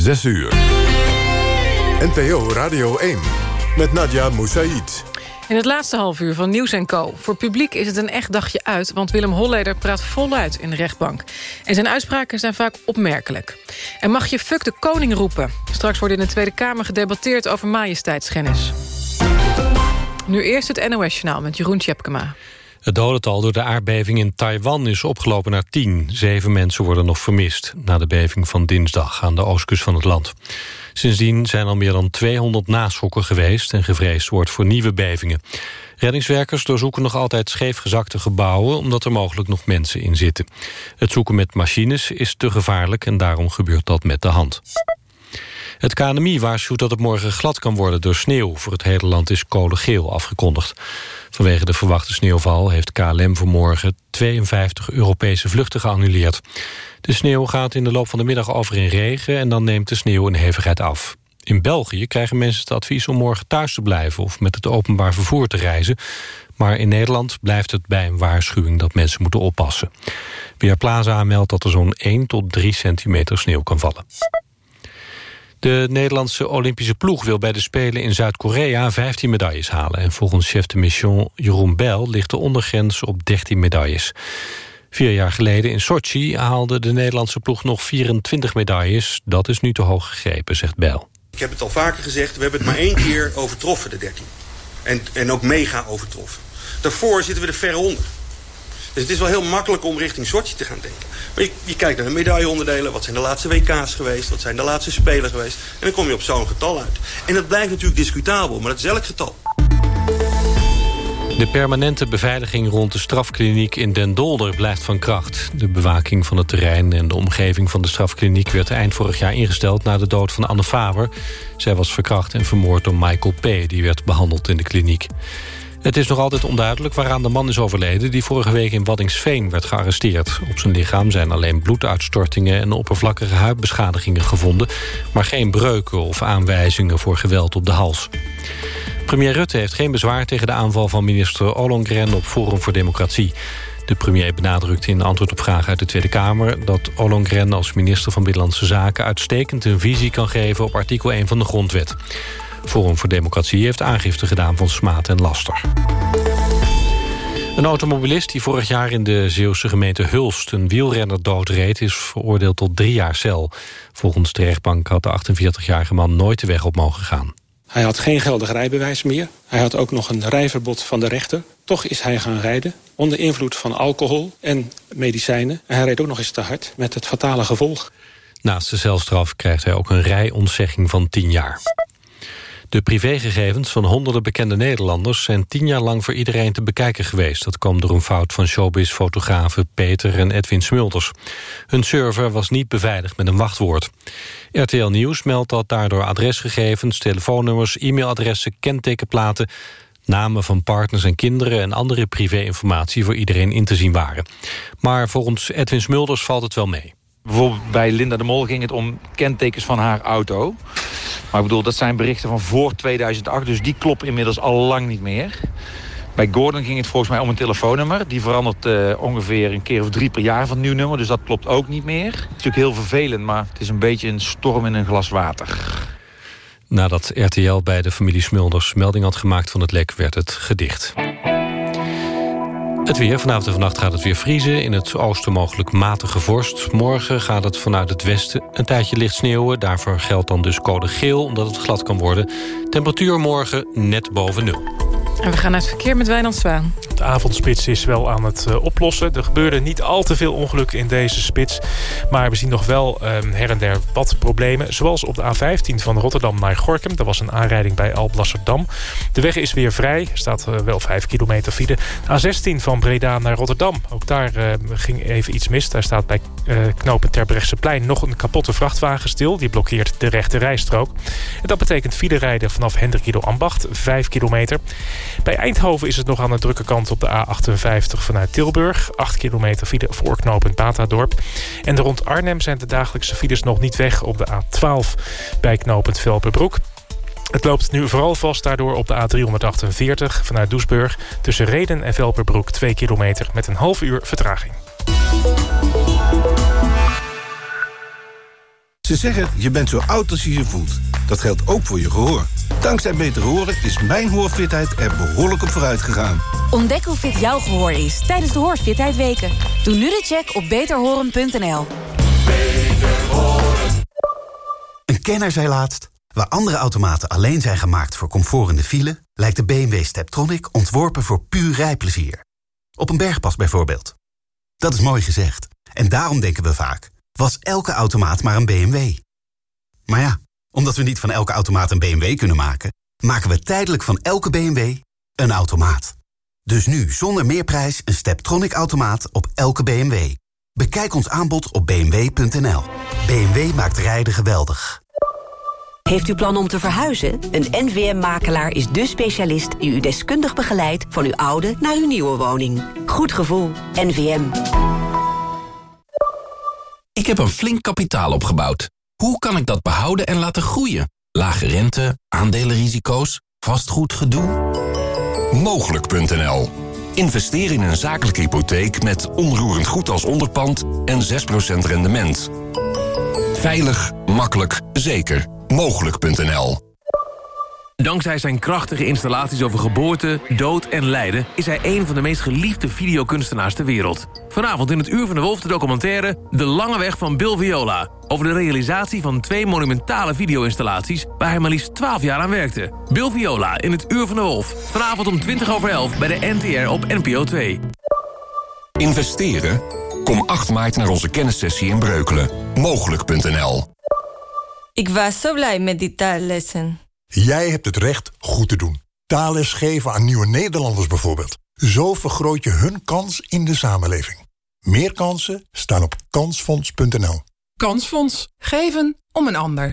6 uur. NPO Radio 1 met Nadia Moussaïd. In het laatste half uur van Nieuws Co. Voor publiek is het een echt dagje uit... want Willem Holleder praat voluit in de rechtbank. En zijn uitspraken zijn vaak opmerkelijk. En mag je fuck de koning roepen? Straks wordt in de Tweede Kamer gedebatteerd over majesteitsschennis. Nu eerst het NOS-journaal met Jeroen Tjepkema. Het dodental door de aardbeving in Taiwan is opgelopen naar tien. Zeven mensen worden nog vermist na de beving van dinsdag aan de oostkust van het land. Sindsdien zijn al meer dan 200 naschokken geweest en gevreesd wordt voor nieuwe bevingen. Reddingswerkers doorzoeken nog altijd scheefgezakte gebouwen omdat er mogelijk nog mensen in zitten. Het zoeken met machines is te gevaarlijk en daarom gebeurt dat met de hand. Het KNMI waarschuwt dat het morgen glad kan worden door sneeuw. Voor het hele land is code geel afgekondigd. Vanwege de verwachte sneeuwval heeft KLM vanmorgen 52 Europese vluchten geannuleerd. De sneeuw gaat in de loop van de middag over in regen... en dan neemt de sneeuw in hevigheid af. In België krijgen mensen het advies om morgen thuis te blijven... of met het openbaar vervoer te reizen. Maar in Nederland blijft het bij een waarschuwing dat mensen moeten oppassen. Weerplaza meldt dat er zo'n 1 tot 3 centimeter sneeuw kan vallen. De Nederlandse Olympische ploeg wil bij de Spelen in Zuid-Korea 15 medailles halen. En volgens chef de mission Jeroen Bel ligt de ondergrens op 13 medailles. Vier jaar geleden in Sochi haalde de Nederlandse ploeg nog 24 medailles. Dat is nu te hoog gegrepen, zegt Bel. Ik heb het al vaker gezegd, we hebben het maar één keer overtroffen, de 13. En, en ook mega overtroffen. Daarvoor zitten we er ver onder. Dus het is wel heel makkelijk om richting Sochi te gaan denken. Maar je, je kijkt naar de medailleonderdelen. Wat zijn de laatste WK's geweest? Wat zijn de laatste Spelen geweest? En dan kom je op zo'n getal uit. En dat blijkt natuurlijk discutabel, maar dat is elk getal. De permanente beveiliging rond de strafkliniek in Den Dolder blijft van kracht. De bewaking van het terrein en de omgeving van de strafkliniek... werd eind vorig jaar ingesteld na de dood van Anne Faber. Zij was verkracht en vermoord door Michael P. Die werd behandeld in de kliniek. Het is nog altijd onduidelijk waaraan de man is overleden... die vorige week in Waddingsveen werd gearresteerd. Op zijn lichaam zijn alleen bloeduitstortingen... en oppervlakkige huidbeschadigingen gevonden... maar geen breuken of aanwijzingen voor geweld op de hals. Premier Rutte heeft geen bezwaar tegen de aanval van minister Ollongren... op Forum voor Democratie. De premier benadrukte in antwoord op vragen uit de Tweede Kamer... dat Ollongren als minister van Binnenlandse Zaken... uitstekend een visie kan geven op artikel 1 van de Grondwet. Forum voor Democratie heeft aangifte gedaan van smaad en laster. Een automobilist die vorig jaar in de Zeeuwse gemeente Hulst... een wielrenner doodreed, is veroordeeld tot drie jaar cel. Volgens de rechtbank had de 48-jarige man nooit de weg op mogen gaan. Hij had geen geldig rijbewijs meer. Hij had ook nog een rijverbod van de rechter. Toch is hij gaan rijden onder invloed van alcohol en medicijnen. En hij reed ook nog eens te hard met het fatale gevolg. Naast de celstraf krijgt hij ook een rijontzegging van 10 jaar. De privégegevens van honderden bekende Nederlanders... zijn tien jaar lang voor iedereen te bekijken geweest. Dat kwam door een fout van showbiz-fotografen Peter en Edwin Smulders. Hun server was niet beveiligd met een wachtwoord. RTL Nieuws meldt dat daardoor adresgegevens, telefoonnummers... e-mailadressen, kentekenplaten namen van partners en kinderen... en andere privéinformatie voor iedereen in te zien waren. Maar volgens Edwin Smulders valt het wel mee. Bijvoorbeeld bij Linda de Mol ging het om kentekens van haar auto. Maar ik bedoel, dat zijn berichten van voor 2008, dus die kloppen inmiddels al lang niet meer. Bij Gordon ging het volgens mij om een telefoonnummer. Die verandert uh, ongeveer een keer of drie per jaar van nieuw nummer. Dus dat klopt ook niet meer. Het is natuurlijk heel vervelend, maar het is een beetje een storm in een glas water. Nadat RTL bij de familie Smulders melding had gemaakt van het lek... werd het gedicht. Het weer. Vanavond en vannacht gaat het weer vriezen. In het oosten mogelijk matige vorst. Morgen gaat het vanuit het westen een tijdje licht sneeuwen. Daarvoor geldt dan dus code geel, omdat het glad kan worden. Temperatuur morgen net boven nul. En we gaan naar het verkeer met Wijnand Zwaan. De avondspits is wel aan het uh, oplossen. Er gebeurde niet al te veel ongelukken in deze spits. Maar we zien nog wel um, her en der wat problemen. Zoals op de A15 van Rotterdam naar Gorkum. Er was een aanrijding bij Alblasserdam. De weg is weer vrij. Er staat uh, wel 5 kilometer file. De A16 van Breda naar Rotterdam. Ook daar uh, ging even iets mis. Daar staat bij knopen Terbrechtseplein nog een kapotte vrachtwagen stil. Die blokkeert de rechte rijstrook. En dat betekent file rijden vanaf Hendrikido Ambacht. 5 kilometer. Bij Eindhoven is het nog aan de drukke kant op de A58 vanuit Tilburg. 8 kilometer file voorknopend Batadorp. En rond Arnhem zijn de dagelijkse files nog niet weg op de A12 bij knopend Velperbroek. Het loopt nu vooral vast daardoor op de A348 vanuit Doesburg... tussen Reden en Velperbroek 2 kilometer met een half uur vertraging. Ze zeggen, je bent zo oud als je je voelt. Dat geldt ook voor je gehoor. Dankzij Beter Horen is mijn hoorfitheid er behoorlijk op vooruit gegaan. Ontdek hoe fit jouw gehoor is tijdens de Hoorfitheid Weken. Doe nu de check op beterhoren.nl. Een kenner zei laatst... waar andere automaten alleen zijn gemaakt voor comfort in de file... lijkt de BMW Steptronic ontworpen voor puur rijplezier. Op een bergpas bijvoorbeeld. Dat is mooi gezegd. En daarom denken we vaak... was elke automaat maar een BMW. Maar ja, omdat we niet van elke automaat een BMW kunnen maken... maken we tijdelijk van elke BMW een automaat. Dus nu zonder meerprijs een Steptronic-automaat op elke BMW. Bekijk ons aanbod op bmw.nl. BMW maakt rijden geweldig. Heeft u plan om te verhuizen? Een NVM-makelaar is de specialist die u deskundig begeleidt... van uw oude naar uw nieuwe woning. Goed gevoel. NVM. Ik heb een flink kapitaal opgebouwd. Hoe kan ik dat behouden en laten groeien? Lage rente, aandelenrisico's, vastgoedgedoe? Mogelijk.nl Investeer in een zakelijke hypotheek met onroerend goed als onderpand en 6% rendement. Veilig, makkelijk, zeker. Mogelijk.nl Dankzij zijn krachtige installaties over geboorte, dood en lijden... is hij een van de meest geliefde videokunstenaars ter wereld. Vanavond in het Uur van de Wolf de documentaire... De Lange Weg van Bill Viola. Over de realisatie van twee monumentale video-installaties... waar hij maar liefst 12 jaar aan werkte. Bill Viola in het Uur van de Wolf. Vanavond om 20 over 11 bij de NTR op NPO 2. Investeren? Kom 8 maart naar onze kennissessie in Breukelen. Mogelijk.nl Ik was zo blij met die taallessen. Jij hebt het recht goed te doen. Taalles geven aan nieuwe Nederlanders bijvoorbeeld. Zo vergroot je hun kans in de samenleving. Meer kansen staan op kansfonds.nl. Kansfonds. Geven om een ander.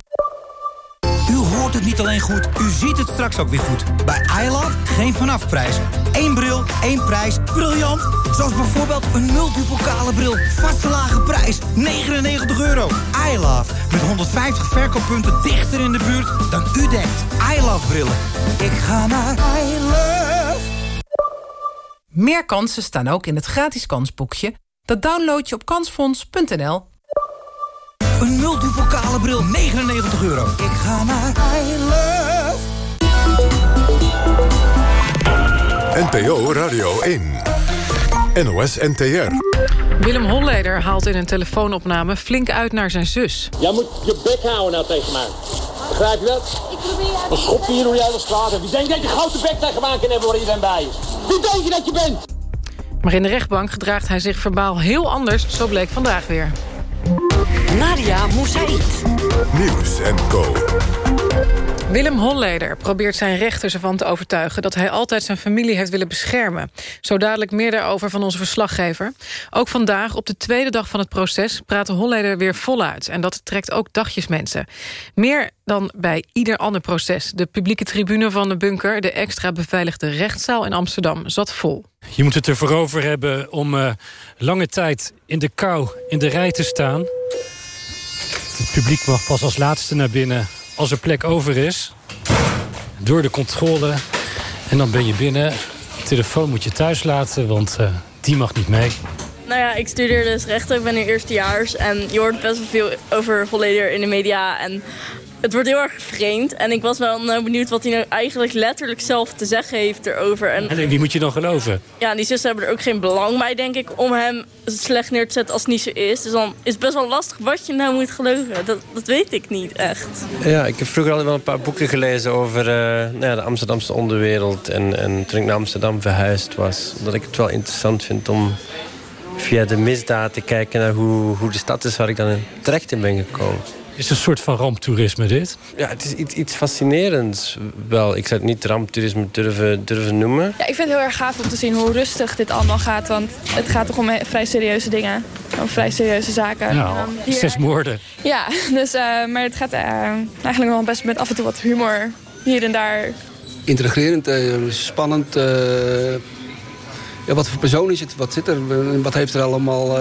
U hoort het niet alleen goed, u ziet het straks ook weer goed. Bij iLove geen vanafprijs. Eén bril, één prijs. Briljant! Zoals bijvoorbeeld een multipokale bril. Vaste lage prijs, 99 euro. iLove, met 150 verkooppunten dichter in de buurt dan u denkt. iLove brillen. Ik ga naar iLove. Meer kansen staan ook in het gratis kansboekje. Dat download je op kansfonds.nl. Een multipokale bril, 99 euro. Ik ga naar I Love. NPO Radio 1. NOS NTR. Willem Holleder haalt in een telefoonopname flink uit naar zijn zus. Jij moet je bek houden nou tegen mij. Begrijp je dat? Ik probeer... Dan schop je hier door jij de straat. En wie denkt dat je grote bek tegen mij kan hebben waar iedereen bij is? Wie denk je dat je bent? Maar in de rechtbank gedraagt hij zich verbaal heel anders, zo bleek vandaag weer. Nadia Moussaïd. Nieuws en Co. Willem Holleder probeert zijn rechters ervan te overtuigen... dat hij altijd zijn familie heeft willen beschermen. Zo dadelijk meer daarover van onze verslaggever. Ook vandaag, op de tweede dag van het proces... praat Holleder weer voluit. En dat trekt ook dagjes mensen. Meer dan bij ieder ander proces. De publieke tribune van de bunker... de extra beveiligde rechtszaal in Amsterdam zat vol. Je moet het ervoor over hebben om uh, lange tijd in de kou in de rij te staan. Het publiek mag pas als laatste naar binnen als er plek over is. Door de controle. En dan ben je binnen. Telefoon moet je thuis laten, want uh, die mag niet mee. Nou ja, ik studeer dus rechten. Ik ben nu eerstejaars. En je hoort best wel veel over volledig in de media. En het wordt heel erg vreemd. En ik was wel nou benieuwd wat hij nou eigenlijk letterlijk zelf te zeggen heeft erover. En, en wie moet je dan geloven? Ja, die zussen hebben er ook geen belang bij, denk ik, om hem slecht neer te zetten als het niet zo is. Dus dan is het best wel lastig wat je nou moet geloven. Dat, dat weet ik niet echt. Ja, ik heb vroeger al wel een paar boeken gelezen over uh, nou ja, de Amsterdamse onderwereld. En, en toen ik naar Amsterdam verhuisd was. Dat ik het wel interessant vind om via de misdaad te kijken naar hoe, hoe de stad is waar ik dan in terecht in ben gekomen. Is een soort van ramptoerisme dit? Ja, het is iets, iets fascinerends wel. Ik zou het niet ramptoerisme durven, durven noemen. Ja, ik vind het heel erg gaaf om te zien hoe rustig dit allemaal gaat. Want het gaat toch om vrij serieuze dingen. Om vrij serieuze zaken. Ja, hier... zes moorden. Ja, dus, uh, maar het gaat uh, eigenlijk wel best met af en toe wat humor hier en daar. Intrigerend, uh, spannend. ja, wat voor persoon is het? Wat zit er? Wat heeft er allemaal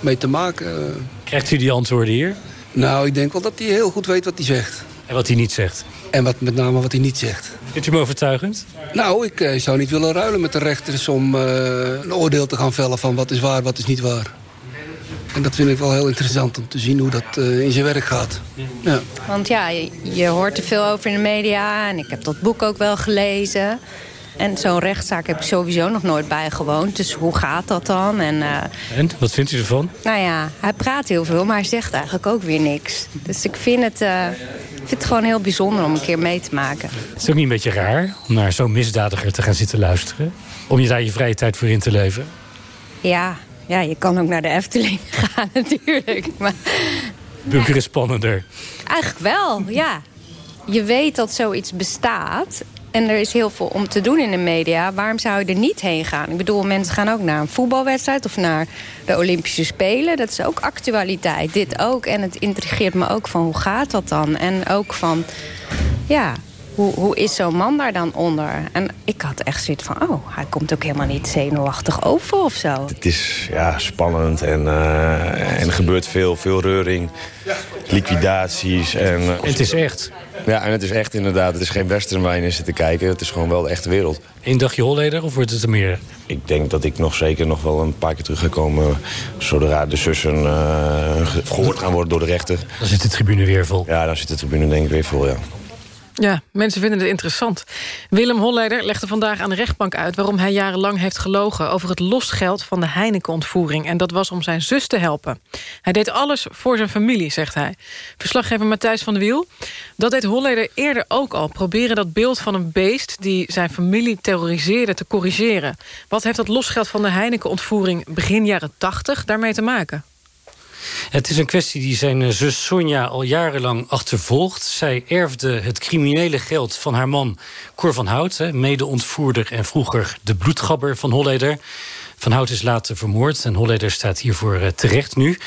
mee te maken? Krijgt u die antwoorden hier? Nou, ik denk wel dat hij heel goed weet wat hij zegt. En wat hij niet zegt? En wat, met name wat hij niet zegt. Vindt u hem overtuigend? Nou, ik uh, zou niet willen ruilen met de rechters om uh, een oordeel te gaan vellen van wat is waar, wat is niet waar. En dat vind ik wel heel interessant om te zien hoe dat eh, in zijn werk gaat. Ja. Want ja, je, je hoort er veel over in de media en ik heb dat boek ook wel gelezen. En zo'n rechtszaak heb ik sowieso nog nooit bijgewoond. Dus hoe gaat dat dan? En, uh, en wat vindt u ervan? Nou ja, hij praat heel veel, maar hij zegt eigenlijk ook weer niks. Dus ik vind het, uh, vind het gewoon heel bijzonder om een keer mee te maken. Het is ook niet een beetje raar om naar zo'n misdadiger te gaan zitten luisteren? Om je daar je vrije tijd voor in te leven? Ja, ja je kan ook naar de Efteling gaan natuurlijk. Maar... Bunker is spannender. Eigenlijk wel, ja. Je weet dat zoiets bestaat. En er is heel veel om te doen in de media. Waarom zou je er niet heen gaan? Ik bedoel, mensen gaan ook naar een voetbalwedstrijd... of naar de Olympische Spelen. Dat is ook actualiteit. Dit ook. En het intrigeert me ook van hoe gaat dat dan? En ook van, ja, hoe, hoe is zo'n man daar dan onder? En ik had echt zoiets van, oh, hij komt ook helemaal niet zenuwachtig over of zo. Het is ja, spannend en, uh, en er gebeurt veel, veel reuring, liquidaties. En, uh, het is echt. Ja, en het is echt inderdaad. Het is geen western waar je in zit te kijken. Het is gewoon wel de echte wereld. Eén dagje Holleder of wordt het er meer? Ik denk dat ik nog zeker nog wel een paar keer terug ga komen... zodra de zussen uh, gehoord gaan worden door de rechter. Dan zit de tribune weer vol. Ja, dan zit de tribune denk ik weer vol, ja. Ja, mensen vinden het interessant. Willem Holleder legde vandaag aan de rechtbank uit... waarom hij jarenlang heeft gelogen over het losgeld van de Heineken-ontvoering. En dat was om zijn zus te helpen. Hij deed alles voor zijn familie, zegt hij. Verslaggever Matthijs van de Wiel. Dat deed Holleder eerder ook al. Proberen dat beeld van een beest die zijn familie terroriseerde te corrigeren. Wat heeft dat losgeld van de Heineken-ontvoering begin jaren 80 daarmee te maken? Het is een kwestie die zijn zus Sonja al jarenlang achtervolgt. Zij erfde het criminele geld van haar man Cor van Hout... mede-ontvoerder en vroeger de bloedgabber van Holleder... Van Hout is later vermoord en Holleder staat hiervoor uh, terecht nu.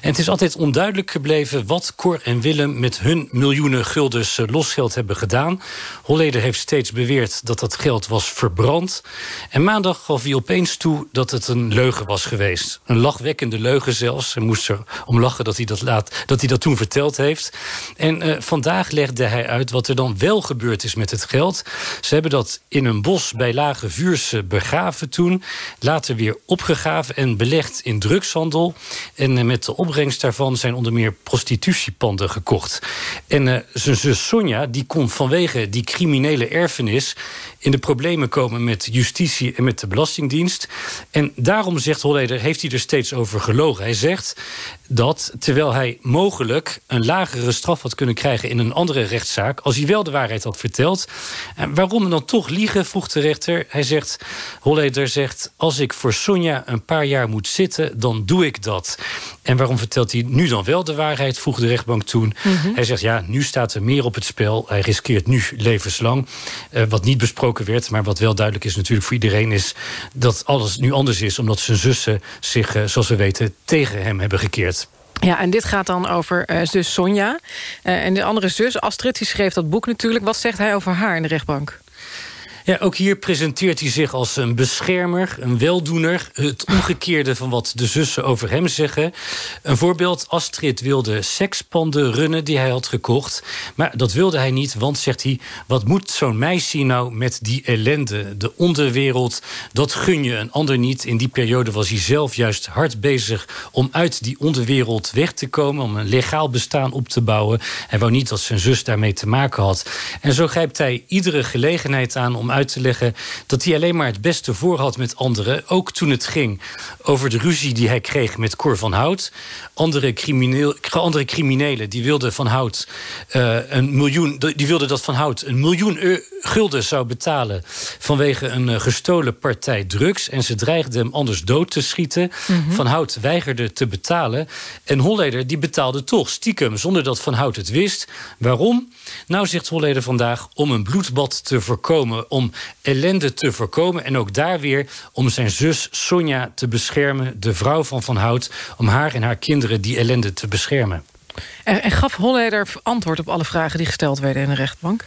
En het is altijd onduidelijk gebleven wat Cor en Willem... met hun miljoenen guldens uh, losgeld hebben gedaan. Holleder heeft steeds beweerd dat dat geld was verbrand. En maandag gaf hij opeens toe dat het een leugen was geweest. Een lachwekkende leugen zelfs. Hij moest er om lachen dat hij dat, laat, dat, hij dat toen verteld heeft. En uh, vandaag legde hij uit wat er dan wel gebeurd is met het geld. Ze hebben dat in een bos bij Lage Vuurse begraven toen. Later weer en belegd in drugshandel. En met de opbrengst daarvan zijn onder meer prostitutiepanden gekocht. En uh, zijn zus Sonja die kon vanwege die criminele erfenis in de problemen komen met justitie en met de Belastingdienst. En daarom, zegt Holleder, heeft hij er steeds over gelogen. Hij zegt dat, terwijl hij mogelijk een lagere straf had kunnen krijgen... in een andere rechtszaak, als hij wel de waarheid had verteld. En waarom dan toch liegen, vroeg de rechter. Hij zegt, Holleder zegt, als ik voor Sonja een paar jaar moet zitten... dan doe ik dat. En waarom vertelt hij nu dan wel de waarheid, vroeg de rechtbank toen. Mm -hmm. Hij zegt, ja, nu staat er meer op het spel. Hij riskeert nu levenslang. Uh, wat niet besproken werd, maar wat wel duidelijk is natuurlijk voor iedereen... is dat alles nu anders is, omdat zijn zussen zich, uh, zoals we weten... tegen hem hebben gekeerd. Ja, en dit gaat dan over uh, zus Sonja. Uh, en de andere zus, Astrid, die schreef dat boek natuurlijk. Wat zegt hij over haar in de rechtbank? Ja, ook hier presenteert hij zich als een beschermer, een weldoener. Het omgekeerde van wat de zussen over hem zeggen. Een voorbeeld, Astrid wilde sekspanden runnen die hij had gekocht. Maar dat wilde hij niet, want, zegt hij... wat moet zo'n meisje nou met die ellende? De onderwereld, dat gun je een ander niet. In die periode was hij zelf juist hard bezig... om uit die onderwereld weg te komen... om een legaal bestaan op te bouwen. Hij wou niet dat zijn zus daarmee te maken had. En zo grijpt hij iedere gelegenheid aan... om uit te leggen dat hij alleen maar het beste voor had met anderen. Ook toen het ging over de ruzie die hij kreeg met Cor van Hout. Andere, crimineel, andere criminelen die wilden van Hout uh, een miljoen, die wilden dat van Hout een miljoen gulden zou betalen vanwege een uh, gestolen partij drugs. En ze dreigden hem anders dood te schieten. Mm -hmm. Van Hout weigerde te betalen. En Holleder die betaalde toch stiekem zonder dat Van Hout het wist. Waarom? Nou, zegt Holleder vandaag, om een bloedbad te voorkomen. Om ellende te voorkomen. En ook daar weer om zijn zus Sonja te beschermen. De vrouw van Van Hout. Om haar en haar kinderen die ellende te beschermen. En, gaf Holleder antwoord op alle vragen die gesteld werden in de rechtbank?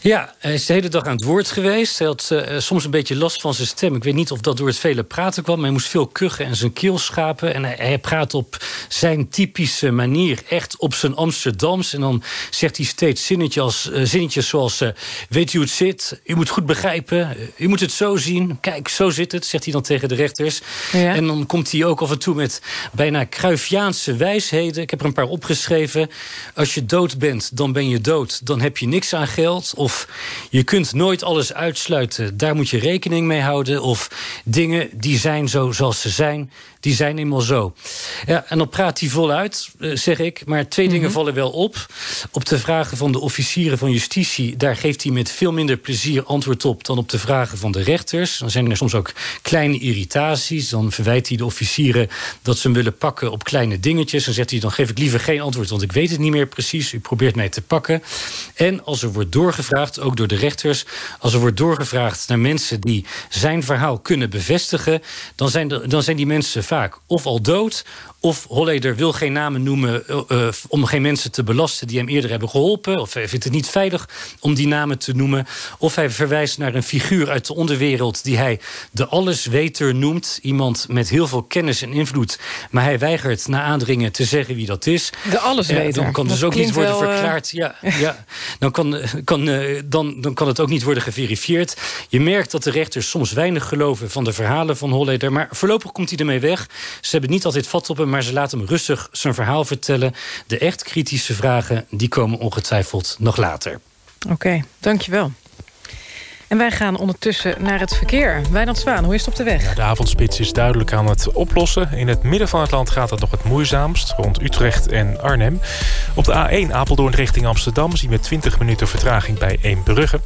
Ja, hij is de hele dag aan het woord geweest. Hij had uh, soms een beetje last van zijn stem. Ik weet niet of dat door het vele praten kwam... maar hij moest veel kuchen en zijn keel schapen. En hij, hij praat op zijn typische manier, echt op zijn Amsterdams. En dan zegt hij steeds zinnetjes, als, uh, zinnetjes zoals... Uh, weet u hoe het zit? U moet goed begrijpen. U moet het zo zien. Kijk, zo zit het, zegt hij dan tegen de rechters. Ja. En dan komt hij ook af en toe met bijna Cruyffiaanse wijsheden. Ik heb er een paar opgeschreven. Als je dood bent, dan ben je dood. Dan heb je niks aan geld. Of je kunt nooit alles uitsluiten. Daar moet je rekening mee houden. Of dingen die zijn zo zoals ze zijn die zijn eenmaal zo. Ja, en dan praat hij voluit, eh, zeg ik. Maar twee dingen mhm. vallen wel op. Op de vragen van de officieren van justitie... daar geeft hij met veel minder plezier antwoord op... dan op de vragen van de rechters. Dan zijn er soms ook kleine irritaties. Dan verwijt hij de officieren dat ze hem willen pakken op kleine dingetjes. Dan zegt hij, dan geef ik liever geen antwoord... want ik weet het niet meer precies. U probeert mij te pakken. En als er wordt doorgevraagd, ook door de rechters... als er wordt doorgevraagd naar mensen die zijn verhaal kunnen bevestigen... dan zijn, dan zijn die mensen vaak of al dood of Holleder wil geen namen noemen uh, om geen mensen te belasten die hem eerder hebben geholpen. Of hij vindt het niet veilig om die namen te noemen. Of hij verwijst naar een figuur uit de onderwereld die hij de allesweter noemt. Iemand met heel veel kennis en invloed. Maar hij weigert na aandringen te zeggen wie dat is. De allesweter. dan kan dus ook niet worden verklaard. Ja, ja. Dan, kan, kan, dan, dan kan het ook niet worden geverifieerd. Je merkt dat de rechters soms weinig geloven van de verhalen van Holleder. Maar voorlopig komt hij ermee weg. Ze hebben niet altijd vat op hem maar ze laten hem rustig zijn verhaal vertellen. De echt kritische vragen die komen ongetwijfeld nog later. Oké, dankjewel. En wij gaan ondertussen naar het verkeer. Wijnand Zwaan, hoe is het op de weg? Ja, de avondspits is duidelijk aan het oplossen. In het midden van het land gaat het nog het moeizaamst... rond Utrecht en Arnhem. Op de A1 Apeldoorn richting Amsterdam... zien we 20 minuten vertraging bij Eembrugge.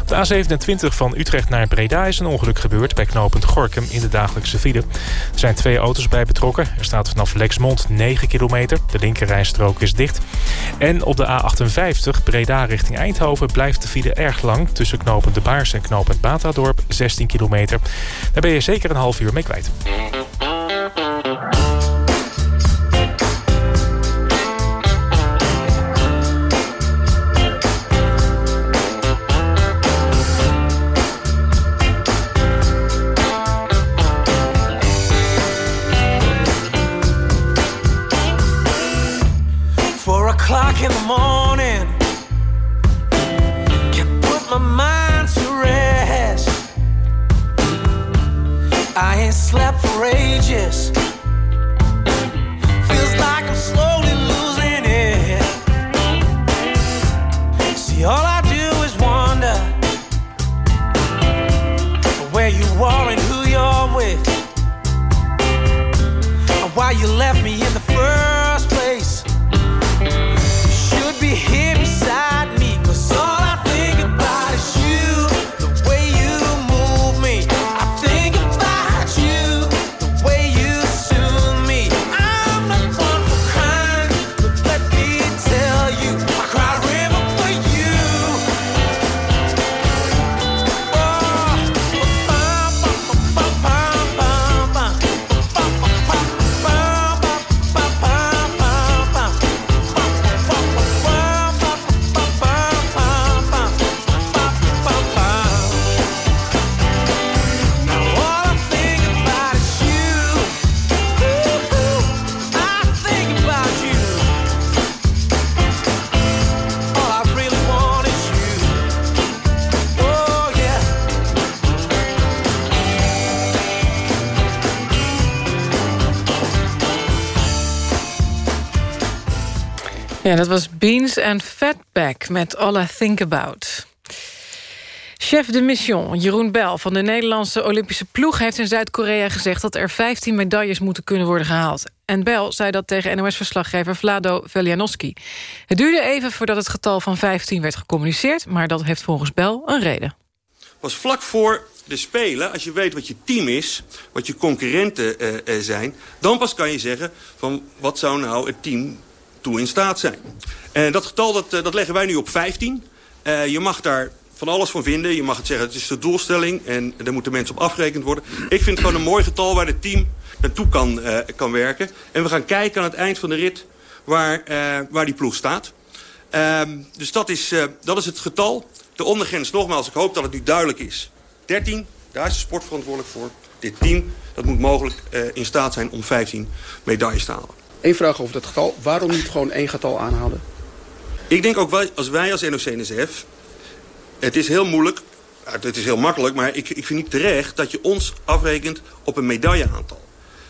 Op de A27 van Utrecht naar Breda is een ongeluk gebeurd... bij knooppunt Gorkum in de dagelijkse file. Er zijn twee auto's bij betrokken. Er staat vanaf Lexmond 9 kilometer. De linkerrijstrook is dicht. En op de A58 Breda richting Eindhoven... blijft de file erg lang tussen knooppunt De Baar en knooppunt Batadorp 16 kilometer. Daar ben je zeker een half uur mee kwijt. Ja, dat was Beans and Fatback met All I Think About. Chef de mission Jeroen Bel van de Nederlandse Olympische ploeg... heeft in Zuid-Korea gezegd dat er 15 medailles moeten kunnen worden gehaald. En Bel zei dat tegen NOS-verslaggever Vlado Velianowski. Het duurde even voordat het getal van 15 werd gecommuniceerd... maar dat heeft volgens Bel een reden. Was vlak voor de Spelen, als je weet wat je team is... wat je concurrenten uh, uh, zijn... dan pas kan je zeggen van wat zou nou het team toe in staat zijn. En dat getal dat, eh, dat leggen wij nu op 15. Uh, je mag daar van alles van vinden. Je mag het zeggen, het is de doelstelling en daar moeten mensen op afgerekend worden. Ik vind het gewoon een mooi getal waar het team naartoe kan, kan werken. En we gaan kijken aan het eind van de rit waar, waar die ploeg staat. Uh, dus dat is, dat is het getal. de ondergrens nogmaals, ik hoop dat het nu duidelijk is. 13, daar is de sport verantwoordelijk voor. Dit team, dat moet mogelijk in staat zijn om 15 medailles te halen. Eén vraag over dat getal. Waarom niet gewoon één getal aanhouden? Ik denk ook wij, als wij als NOC-NSF... Het is heel moeilijk, het is heel makkelijk... maar ik, ik vind niet terecht dat je ons afrekent op een medailleaantal.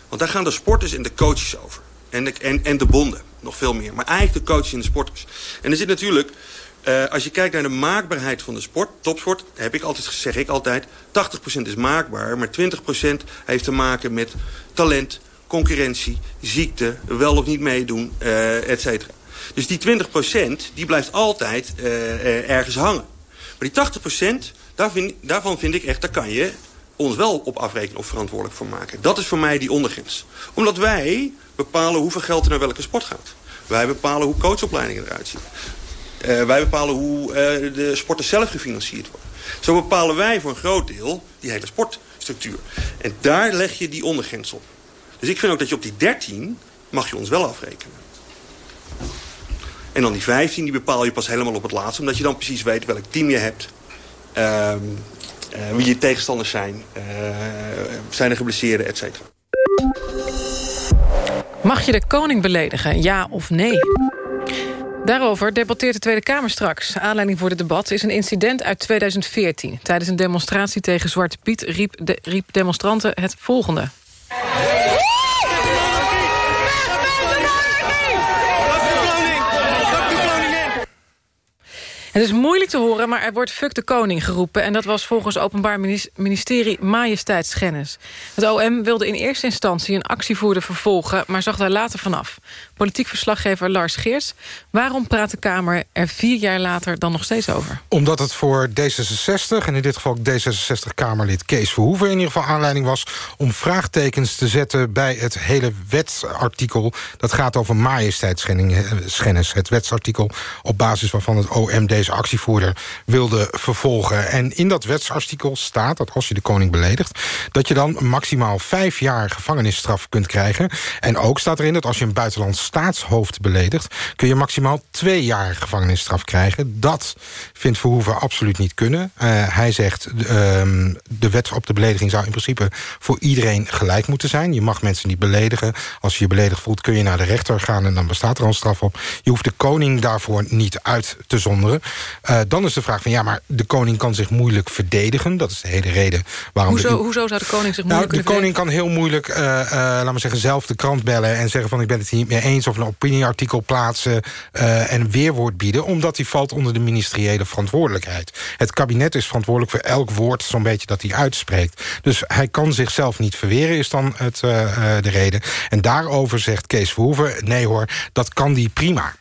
Want daar gaan de sporters en de coaches over. En de, en, en de bonden, nog veel meer. Maar eigenlijk de coaches en de sporters. En er zit natuurlijk... Uh, als je kijkt naar de maakbaarheid van de sport, topsport, heb ik altijd, zeg ik altijd, 80% is maakbaar, maar 20% heeft te maken met talent, concurrentie, ziekte, wel of niet meedoen, uh, et cetera. Dus die 20% die blijft altijd uh, ergens hangen. Maar die 80%, daar daarvan vind ik echt, daar kan je ons wel op afrekenen of verantwoordelijk voor maken. Dat is voor mij die ondergrens. Omdat wij bepalen hoeveel geld er naar welke sport gaat. Wij bepalen hoe coachopleidingen eruit zien. Wij bepalen hoe de sporten zelf gefinancierd worden. Zo bepalen wij voor een groot deel die hele sportstructuur. En daar leg je die ondergrens op. Dus ik vind ook dat je op die 13 mag je ons wel afrekenen. En dan die 15 die bepaal je pas helemaal op het laatste. Omdat je dan precies weet welk team je hebt. Uh, uh, wie je tegenstanders zijn. Uh, zijn er geblesseerden, et cetera. Mag je de koning beledigen, ja of nee? Daarover debatteert de Tweede Kamer straks. Aanleiding voor dit debat is een incident uit 2014. Tijdens een demonstratie tegen Zwarte Piet riep, de, riep demonstranten het volgende. Het is moeilijk te horen, maar er wordt fuck de koning geroepen... en dat was volgens Openbaar Ministerie majesteitsschennis. Het OM wilde in eerste instantie een actievoerder vervolgen... maar zag daar later vanaf. Politiek verslaggever Lars Geers. Waarom praat de Kamer er vier jaar later dan nog steeds over? Omdat het voor D66, en in dit geval D66-Kamerlid Kees Verhoeven... in ieder geval aanleiding was om vraagtekens te zetten... bij het hele wetsartikel. Dat gaat over majesteitsschennis. Het wetsartikel op basis waarvan het OM deze actievoerder wilde vervolgen. En in dat wetsartikel staat dat als je de koning beledigt... dat je dan maximaal vijf jaar gevangenisstraf kunt krijgen. En ook staat erin dat als je een buitenlands staatshoofd beledigt... kun je maximaal twee jaar gevangenisstraf krijgen. Dat vindt Verhoeven absoluut niet kunnen. Uh, hij zegt, uh, de wet op de belediging zou in principe voor iedereen gelijk moeten zijn. Je mag mensen niet beledigen. Als je je beledigd voelt kun je naar de rechter gaan... en dan bestaat er al een straf op. Je hoeft de koning daarvoor niet uit te zonderen. Uh, dan is de vraag van, ja, maar de koning kan zich moeilijk verdedigen. Dat is de hele reden waarom... Hoezo, de, hoezo zou de koning zich moeilijk nou, De koning kan heel moeilijk, uh, laten we zeggen, zelf de krant bellen... en zeggen van, ik ben het hier niet mee eens... of een opinieartikel plaatsen en weerwoord bieden... omdat hij valt onder de ministeriële verantwoordelijkheid. Het kabinet is verantwoordelijk voor elk woord zo'n beetje dat hij uitspreekt. Dus hij kan zichzelf niet verweren, is dan het, de reden. En daarover zegt Kees Verhoeven, nee hoor, dat kan die prima.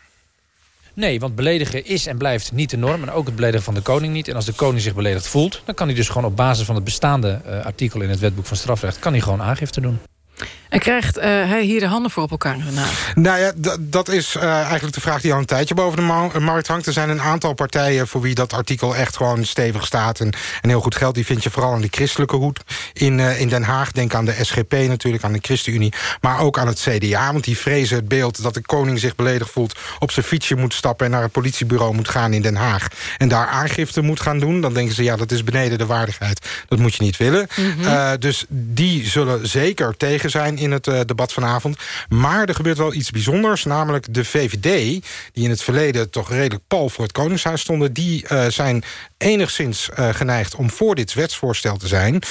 Nee, want beledigen is en blijft niet de norm. En ook het beledigen van de koning niet. En als de koning zich beledigd voelt... dan kan hij dus gewoon op basis van het bestaande artikel... in het wetboek van strafrecht... kan hij gewoon aangifte doen. En krijgt uh, hij hier de handen voor op elkaar? Nou, nou ja, dat is uh, eigenlijk de vraag die al een tijdje boven de ma markt hangt. Er zijn een aantal partijen voor wie dat artikel echt gewoon stevig staat... en, en heel goed geldt. Die vind je vooral aan de christelijke hoed in, uh, in Den Haag. Denk aan de SGP natuurlijk, aan de ChristenUnie. Maar ook aan het CDA, want die vrezen het beeld... dat de koning zich beledigd voelt, op zijn fietsje moet stappen... en naar het politiebureau moet gaan in Den Haag. En daar aangifte moet gaan doen. Dan denken ze, ja, dat is beneden de waardigheid. Dat moet je niet willen. Mm -hmm. dus die zullen zeker tegen zijn in het uh, debat vanavond. Maar er gebeurt wel iets bijzonders. Namelijk de VVD, die in het verleden toch redelijk pal voor het Koningshuis stonden... die uh, zijn enigszins uh, geneigd om voor dit wetsvoorstel te zijn.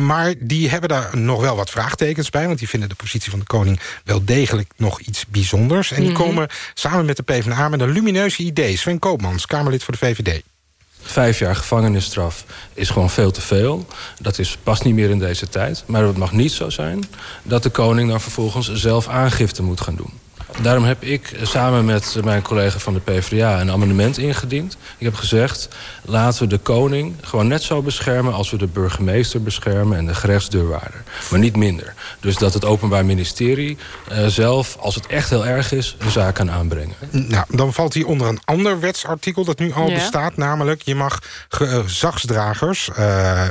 maar die hebben daar nog wel wat vraagtekens bij... want die vinden de positie van de koning wel degelijk nog iets bijzonders. En die -hmm. komen samen met de PvdA met een lumineuze idee. Sven Koopmans, Kamerlid voor de VVD. Vijf jaar gevangenisstraf is gewoon veel te veel. Dat is, past niet meer in deze tijd. Maar het mag niet zo zijn dat de koning dan vervolgens zelf aangifte moet gaan doen. Daarom heb ik samen met mijn collega van de PvdA een amendement ingediend. Ik heb gezegd, laten we de koning gewoon net zo beschermen... als we de burgemeester beschermen en de gerechtsdeurwaarder. Maar niet minder. Dus dat het Openbaar Ministerie uh, zelf, als het echt heel erg is... een zaak kan aanbrengen. Nou, dan valt hij onder een ander wetsartikel dat nu al ja. bestaat. Namelijk, je mag gezagsdragers... Uh,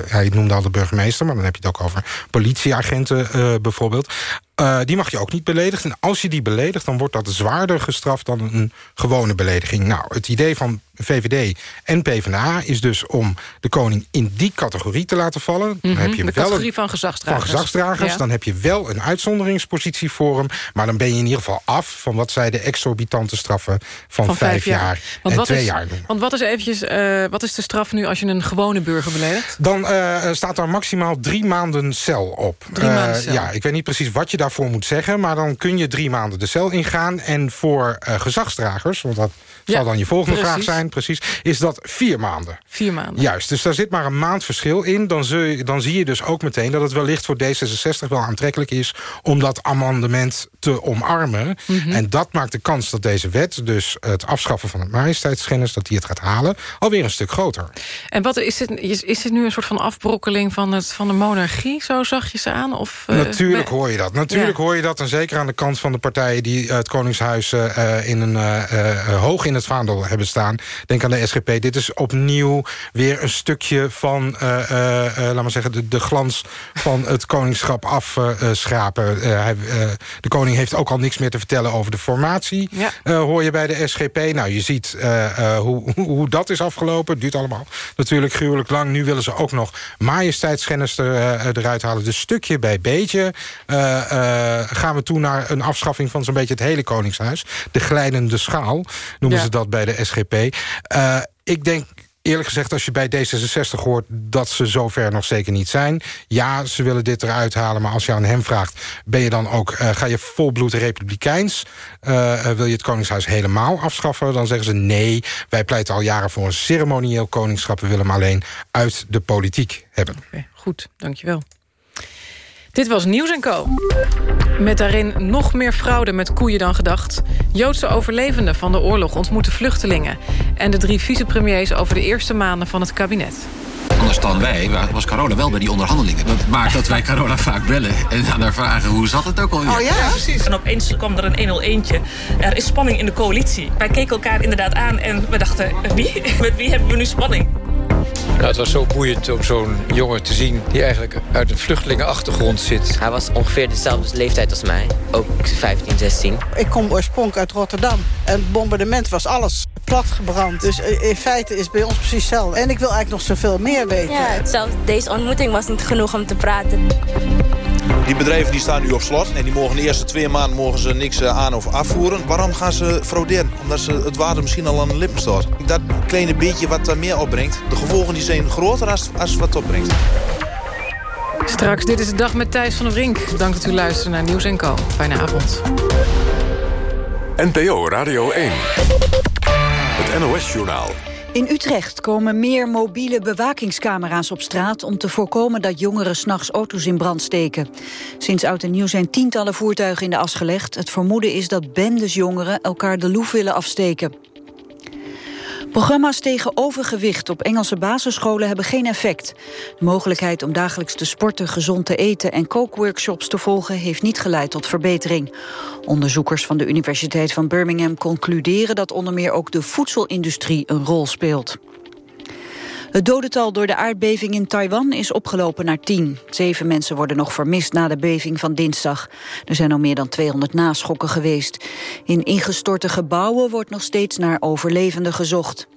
hij noemde al de burgemeester, maar dan heb je het ook over politieagenten uh, bijvoorbeeld... Uh, die mag je ook niet beledigen. En als je die beledigt, dan wordt dat zwaarder gestraft dan een gewone belediging. Nou, het idee van VVD en PvdA... is dus om de koning in die categorie te laten vallen. Dan Mhm, heb je de wel categorie een- van gezagsdragers. Van gezagsdragers. Ja. Dan heb je wel een uitzonderingspositie voor hem. Maar dan ben je in ieder geval af van wat zij de exorbitante straffen... van, Van vijf jaar, Want en wat twee is, jaar doen. Want wat is, eventjes, eh, wat is de straf nu als je een gewone burger beledigt? Dan eh, staat daar maximaal drie maanden cel op. Drie maanden Eh, cel. ja, ik weet niet precies wat je daarvoor moet zeggen... maar dan kun je drie maanden de cel ingaan. En voor gezagsdragers, want dat zal dan je volgende precies. vraag zijn... precies, is dat vier maanden. Vier maanden. Juist, dus daar zit maar een maand verschil in. Dan, zul je, dan zie je dus ook meteen dat het wellicht voor D66 wel aantrekkelijk is... om dat amendement te omarmen. Mhm. En dat maakt de kans dat deze wet, dus het afschaffen van het majesteitsschennis... dat die het gaat halen, alweer een stuk groter. En wat is dit, is, is dit nu een soort van afbrokkeling van, het, van de monarchie? Zo zag je ze aan? Of, eh, Natuurlijk hoor je dat. Natuurlijk Ja. hoor je dat. En zeker aan de kant van de partijen die het Koningshuis eh, eh, in een, hoog in het vaandel hebben staan. Denk aan de SGP. Dit is opnieuw weer een stukje van, eh, eh, eh, laat maar zeggen, de, de glans van het koningschap afschrapen. de koning heeft ook al niks meer te vertellen over de formatie. Ja. hoor je bij de SGP. Nou, je ziet hoe, hoe, dat is afgelopen. Het duurt allemaal natuurlijk gruwelijk lang. Nu willen ze ook nog majesteitsschennis er, eruit halen. Dus stukje bij beetje gaan we toe naar een afschaffing van zo'n beetje het hele Koningshuis. De glijdende schaal noemen Ja. Dat bij de SGP. Eh, ik denk eerlijk gezegd, als je bij D66 hoort... dat ze zover nog zeker niet zijn. Ja, ze willen dit eruit halen, maar als je aan hem vraagt... ben je dan ook, eh, ga je volbloed republikeins? Eh, wil je het Koningshuis helemaal afschaffen? Dan zeggen ze nee, wij pleiten al jaren voor een ceremonieel koningschap. We willen hem alleen uit de politiek hebben. Oké, goed, dankjewel. Dit was Nieuws Co. Met daarin nog meer fraude met koeien dan gedacht. Joodse overlevenden van de oorlog ontmoeten vluchtelingen. En de drie vicepremiers over de eerste maanden van het kabinet. Anders dan wij was Carola wel bij die onderhandelingen. Dat maakt dat wij Carola vaak bellen en aan haar vragen hoe zat het ook alweer. Oh ja, precies. En opeens kwam er een 101-tje. Er is spanning in de coalitie. Wij keken elkaar inderdaad aan en we dachten, wie? Met wie hebben we nu spanning? Nou, het was zo boeiend om zo'n jongen te zien... die eigenlijk uit een vluchtelingenachtergrond zit. Hij was ongeveer dezelfde leeftijd als mij. Ook 15, 16. Ik kom oorspronkelijk uit Rotterdam. En het bombardement was alles platgebrand. Dus in feite is het bij ons precies hetzelfde. En ik wil eigenlijk nog zoveel meer weten. Ja, zelfs deze ontmoeting was niet genoeg om te praten. Die bedrijven die staan nu op slot en die mogen de eerste twee maanden mogen ze niks eh, aan of afvoeren. Waarom gaan ze frauderen? Omdat ze het water misschien al aan de lippen staat. Dat kleine beetje wat er meer opbrengt, de gevolgen die zijn groter als, als wat opbrengt. Straks, dit is de dag met Thijs van der Brink. Dank dat u luisterde naar Nieuws Co. Fijne avond. NPO Radio 1. Het NOS-journaal. In Utrecht komen meer mobiele bewakingscamera's op straat... om te voorkomen dat jongeren s'nachts auto's in brand steken. Sinds oud en nieuw zijn tientallen voertuigen in de as gelegd. Het vermoeden is dat bendes jongeren elkaar de loef willen afsteken. Programma's tegen overgewicht op Engelse basisscholen hebben geen effect. De mogelijkheid om dagelijks te sporten, gezond te eten en kookworkshops te volgen heeft niet geleid tot verbetering. Onderzoekers van de Universiteit van Birmingham concluderen dat onder meer ook de voedselindustrie een rol speelt. Het dodental door de aardbeving in Taiwan is opgelopen naar 10. Zeven mensen worden nog vermist na de beving van dinsdag. Er zijn al meer dan 200 naschokken geweest. In ingestorte gebouwen wordt nog steeds naar overlevenden gezocht.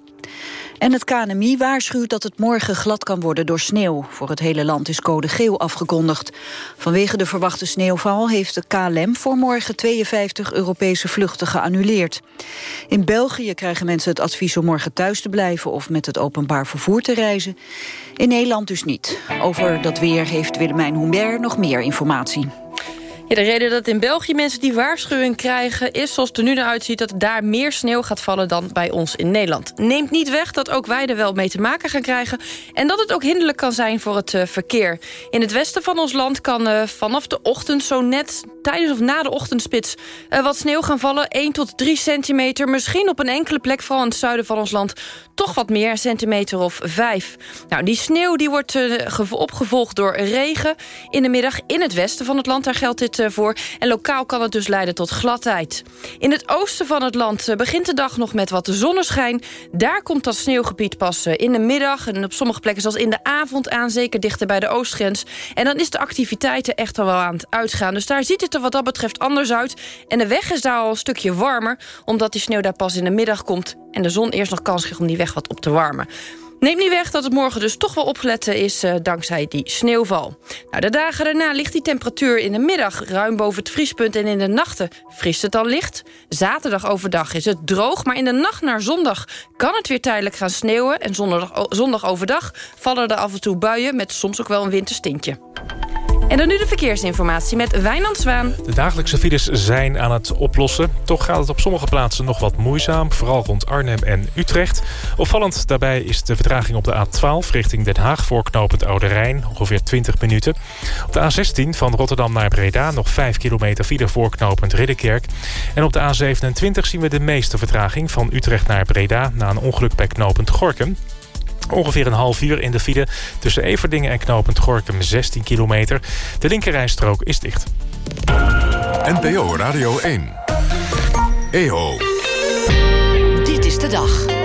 En het KNMI waarschuwt dat het morgen glad kan worden door sneeuw. Voor het hele land is code geel afgekondigd. Vanwege de verwachte sneeuwval heeft de KLM voor morgen 52 Europese vluchten geannuleerd. In België krijgen mensen het advies om morgen thuis te blijven of met het openbaar vervoer te reizen. In Nederland dus niet. Over dat weer heeft Willemijn Humbert nog meer informatie. De reden dat in België mensen die waarschuwing krijgen... is zoals het er nu naar uitziet dat daar meer sneeuw gaat vallen dan bij ons in Nederland. Neemt niet weg dat ook wij er wel mee te maken gaan krijgen... en dat het ook hinderlijk kan zijn voor het uh, verkeer. In het westen van ons land kan uh, vanaf de ochtend zo net... tijdens of na de ochtendspits uh, wat sneeuw gaan vallen. 1 tot 3 centimeter, misschien op een enkele plek... vooral in het zuiden van ons land, toch wat meer, centimeter of 5. Nou, die sneeuw die wordt opgevolgd door regen in de middag in het westen van het land. Daar geldt dit voor. En lokaal kan het dus leiden tot gladheid. In het oosten van het land begint de dag nog met wat zonneschijn. Daar komt dat sneeuwgebied pas in de middag... en op sommige plekken zelfs in de avond aan... zeker dichter bij de oostgrens. En dan is de activiteiten echt al wel aan het uitgaan. Dus daar ziet het er wat dat betreft anders uit. En de weg is daar al een stukje warmer... omdat die sneeuw daar pas in de middag komt... en de zon eerst nog kans krijgt om die weg wat op te warmen. Neemt niet weg dat het morgen dus toch wel opletten is uh, dankzij die sneeuwval. Nou, de dagen daarna ligt die temperatuur in de middag ruim boven het vriespunt... en in de nachten vriest het al licht. Zaterdag overdag is het droog, maar in de nacht naar zondag... kan het weer tijdelijk gaan sneeuwen. En zondag, zondag overdag vallen er af en toe buien... met soms ook wel een winterstintje. En dan nu de verkeersinformatie met Wijnand Zwaan. De dagelijkse files zijn aan het oplossen. Toch gaat het op sommige plaatsen nog wat moeizaam. Vooral rond Arnhem en Utrecht. Opvallend daarbij is de vertraging op de A12 richting Den Haag... voor knooppunt ongeveer 20 minuten. Op de A16 van Rotterdam naar Breda... nog 5 kilometer file voor knooppunt Ridderkerk. En op de A27 zien we de meeste vertraging van Utrecht naar Breda... na een ongeluk bij knooppunt Gorkum. Ongeveer een half uur in de file tussen Everdingen en knooppunt Gorkum 16 kilometer. De linkerrijstrook is dicht. NPO Radio 1. EO. Dit is de dag.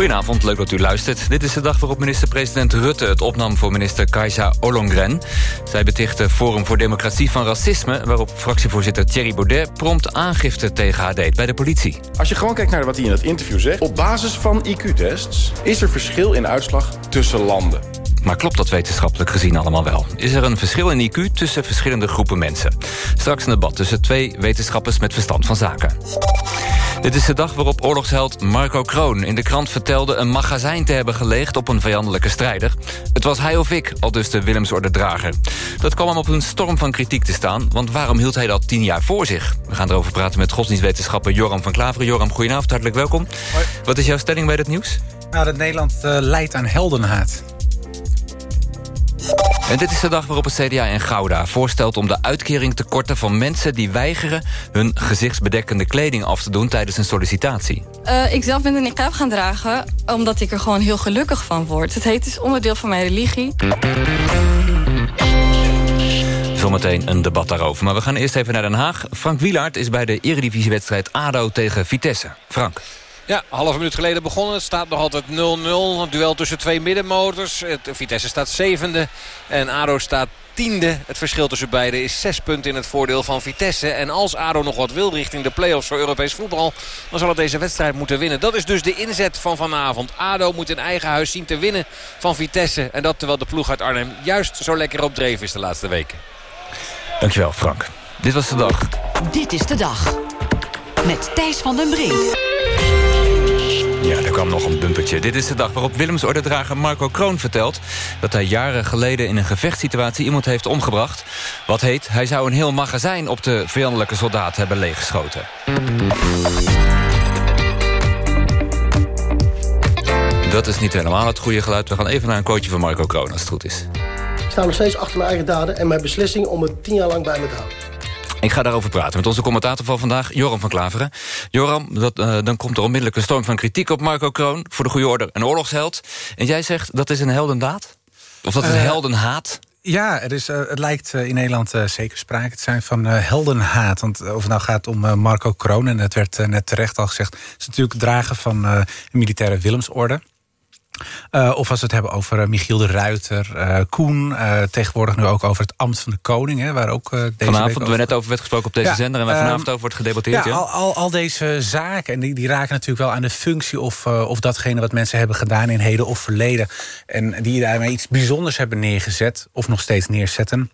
Goedenavond, leuk dat u luistert. Dit is de dag waarop minister-president Rutte het opnam voor minister Kajsa Ollongren. Zij betichtte Forum voor Democratie van racisme... waarop fractievoorzitter Thierry Baudet prompt aangifte tegen haar deed bij de politie. Als je gewoon kijkt naar wat hij in het interview zegt... op basis van IQ-tests is er verschil in uitslag tussen landen. Maar klopt dat wetenschappelijk gezien allemaal wel? Is er een verschil in IQ tussen verschillende groepen mensen? Straks een debat tussen twee wetenschappers met verstand van zaken. Dit is de dag waarop oorlogsheld Marco Kroon in de krant vertelde... een magazijn te hebben geleegd op een vijandelijke strijder. Het was hij of ik, al dus de Willemsorde-drager. Dat kwam hem op een storm van kritiek te staan... want waarom hield hij dat tien jaar voor zich? We gaan erover praten met godsdienstwetenschapper Joram van Klaveren. Joram, goedenavond, hartelijk welkom. Hoi. Wat is jouw stelling bij dit nieuws? Nou, dat Nederland uh, leidt aan heldenhaat. En dit is de dag waarop het CDA in Gouda voorstelt om de uitkering te korten van mensen die weigeren hun gezichtsbedekkende kleding af te doen tijdens een sollicitatie. Uh, ik zelf ben een niqab gaan dragen omdat ik er gewoon heel gelukkig van word. Het heet is onderdeel van mijn religie. Zometeen een debat daarover. Maar we gaan eerst even naar Den Haag. Frank Wielaert is bij de eredivisiewedstrijd ADO tegen Vitesse. Frank. Ja, half minuut geleden begonnen. Het staat nog altijd 0-0. Een duel tussen twee middenmotors. Het, Vitesse staat zevende en ADO staat tiende. Het verschil tussen beiden is zes punten in het voordeel van Vitesse. En als ADO nog wat wil richting de play-offs voor Europees voetbal... dan zal het deze wedstrijd moeten winnen. Dat is dus de inzet van vanavond. ADO moet in eigen huis zien te winnen van Vitesse. En dat terwijl de ploeg uit Arnhem juist zo lekker op dreef is de laatste weken. Dankjewel Frank. Dit was de dag. Dit is de dag. Met Thijs van den Brink. Ja, er kwam nog een bumpertje. Dit is de dag waarop Willems ordedrager Marco Kroon vertelt... dat hij jaren geleden in een gevechtssituatie iemand heeft omgebracht. Wat heet, hij zou een heel magazijn op de vijandelijke soldaat hebben leeggeschoten. Dat is niet helemaal het goede geluid. We gaan even naar een coachje van Marco Kroon, als het goed is. Ik sta nog steeds achter mijn eigen daden en mijn beslissing om het tien jaar lang bij me te houden. Ik ga daarover praten met onze commentator van vandaag, Joram van Klaveren. Joram, dat, uh, dan komt er onmiddellijk een storm van kritiek op Marco Kroon... voor de goede orde een oorlogsheld. En jij zegt dat is een heldendaad? Of dat is een uh, heldenhaat? Ja, er is, uh, het lijkt in Nederland zeker sprake te zijn van heldenhaat. Want of het nou gaat om Marco Kroon... en het werd net terecht al gezegd... is natuurlijk dragen van militaire Willemsorde... Uh, of als we het hebben over uh, Michiel de Ruiter, uh, Koen. tegenwoordig nu ook over het ambt van de koning. Hè, waar ook, deze vanavond hebben we net over werd gesproken op deze ja, zender... en waar vanavond over wordt gedebatteerd. Ja, ja? Al, al, al, deze zaken, en die, die, raken natuurlijk wel aan de functie... Of, of datgene wat mensen hebben gedaan in heden of verleden. En die daarmee iets bijzonders hebben neergezet... of nog steeds neerzetten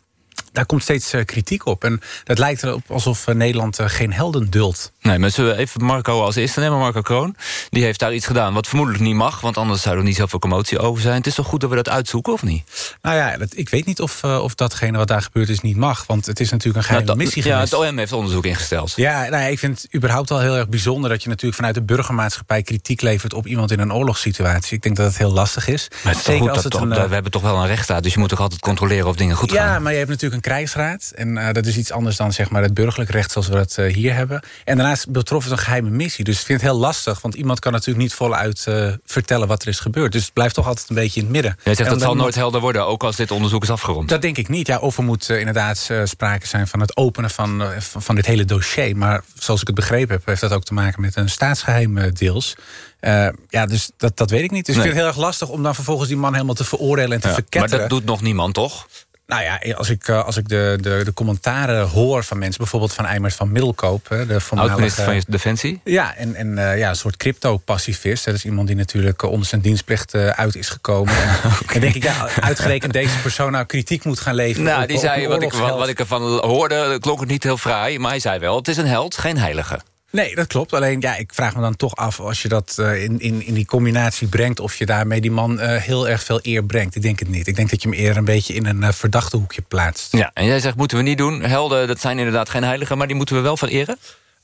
daar komt steeds uh, kritiek op. En het lijkt erop alsof uh, Nederland uh, geen helden duldt. Nee, maar zullen we even Marco als eerste nemen, Marco Kroon. Die heeft daar iets gedaan wat vermoedelijk niet mag... want anders zou er niet zoveel commotie over zijn. Het is toch goed dat we dat uitzoeken, of niet? Nou ja, dat, ik weet niet of, of datgene wat daar gebeurd is niet mag. Want het is natuurlijk een geheime nou, missie ja, het OM heeft onderzoek ingesteld. Ja, nou ja, ik vind het überhaupt al heel erg bijzonder... dat je natuurlijk vanuit de burgermaatschappij kritiek levert... op iemand in een oorlogssituatie. Ik denk dat het heel lastig is. Maar het is Zeker goed, als dat het een, we hebben toch wel een rechtsstaat... dus je moet toch altijd controleren of dingen goed ja, gaan? Ja, maar je hebt natuurlijk een krijgsraad. En uh, dat is iets anders dan zeg maar, het burgerlijk recht zoals we dat uh, hier hebben. En daarnaast betrof het een geheime missie. Dus ik vind het heel lastig. Want iemand kan natuurlijk niet voluit uh, vertellen wat er is gebeurd. Dus het blijft toch altijd een beetje in het midden. Jij zegt dat zal nooit helder worden, ook als dit onderzoek is afgerond. Dat denk ik niet. Ja, of er moet inderdaad sprake zijn van het openen van, van, van, dit hele dossier. Maar zoals ik het begrepen heb, heeft dat ook te maken met een staatsgeheim deels. Uh, ja, dus dat, dat weet ik niet. Dus nee. ik vind het heel erg lastig om dan vervolgens die man helemaal te veroordelen en te ja, verketteren. Maar dat doet nog niemand, toch? Nou ja, als ik, als ik de, de, de commentaren hoor van mensen... bijvoorbeeld van Eimert van Middelkoop... de voormalige van Defensie? Ja, en, en uh, ja, een soort crypto-pacifist. Dat is iemand die natuurlijk onder zijn dienstplicht uit is gekomen. En okay. denk ik, ja, uitgerekend deze persoon nou kritiek moet gaan leveren. Nou, op, die zei, op wat ik, wat, wat ik ervan hoorde, klonk het niet heel fraai... maar hij zei wel, het is een held, geen heilige. Nee, dat klopt. Alleen ja, ik vraag me dan toch af als je dat uh, in, in, in die combinatie brengt... of je daarmee die man uh, heel erg veel eer brengt. Ik denk het niet. Ik denk dat je hem eerder een beetje in een uh, verdachte hoekje plaatst. Ja, en jij zegt moeten we niet doen. Helden, dat zijn inderdaad geen heiligen, maar die moeten we wel vereren?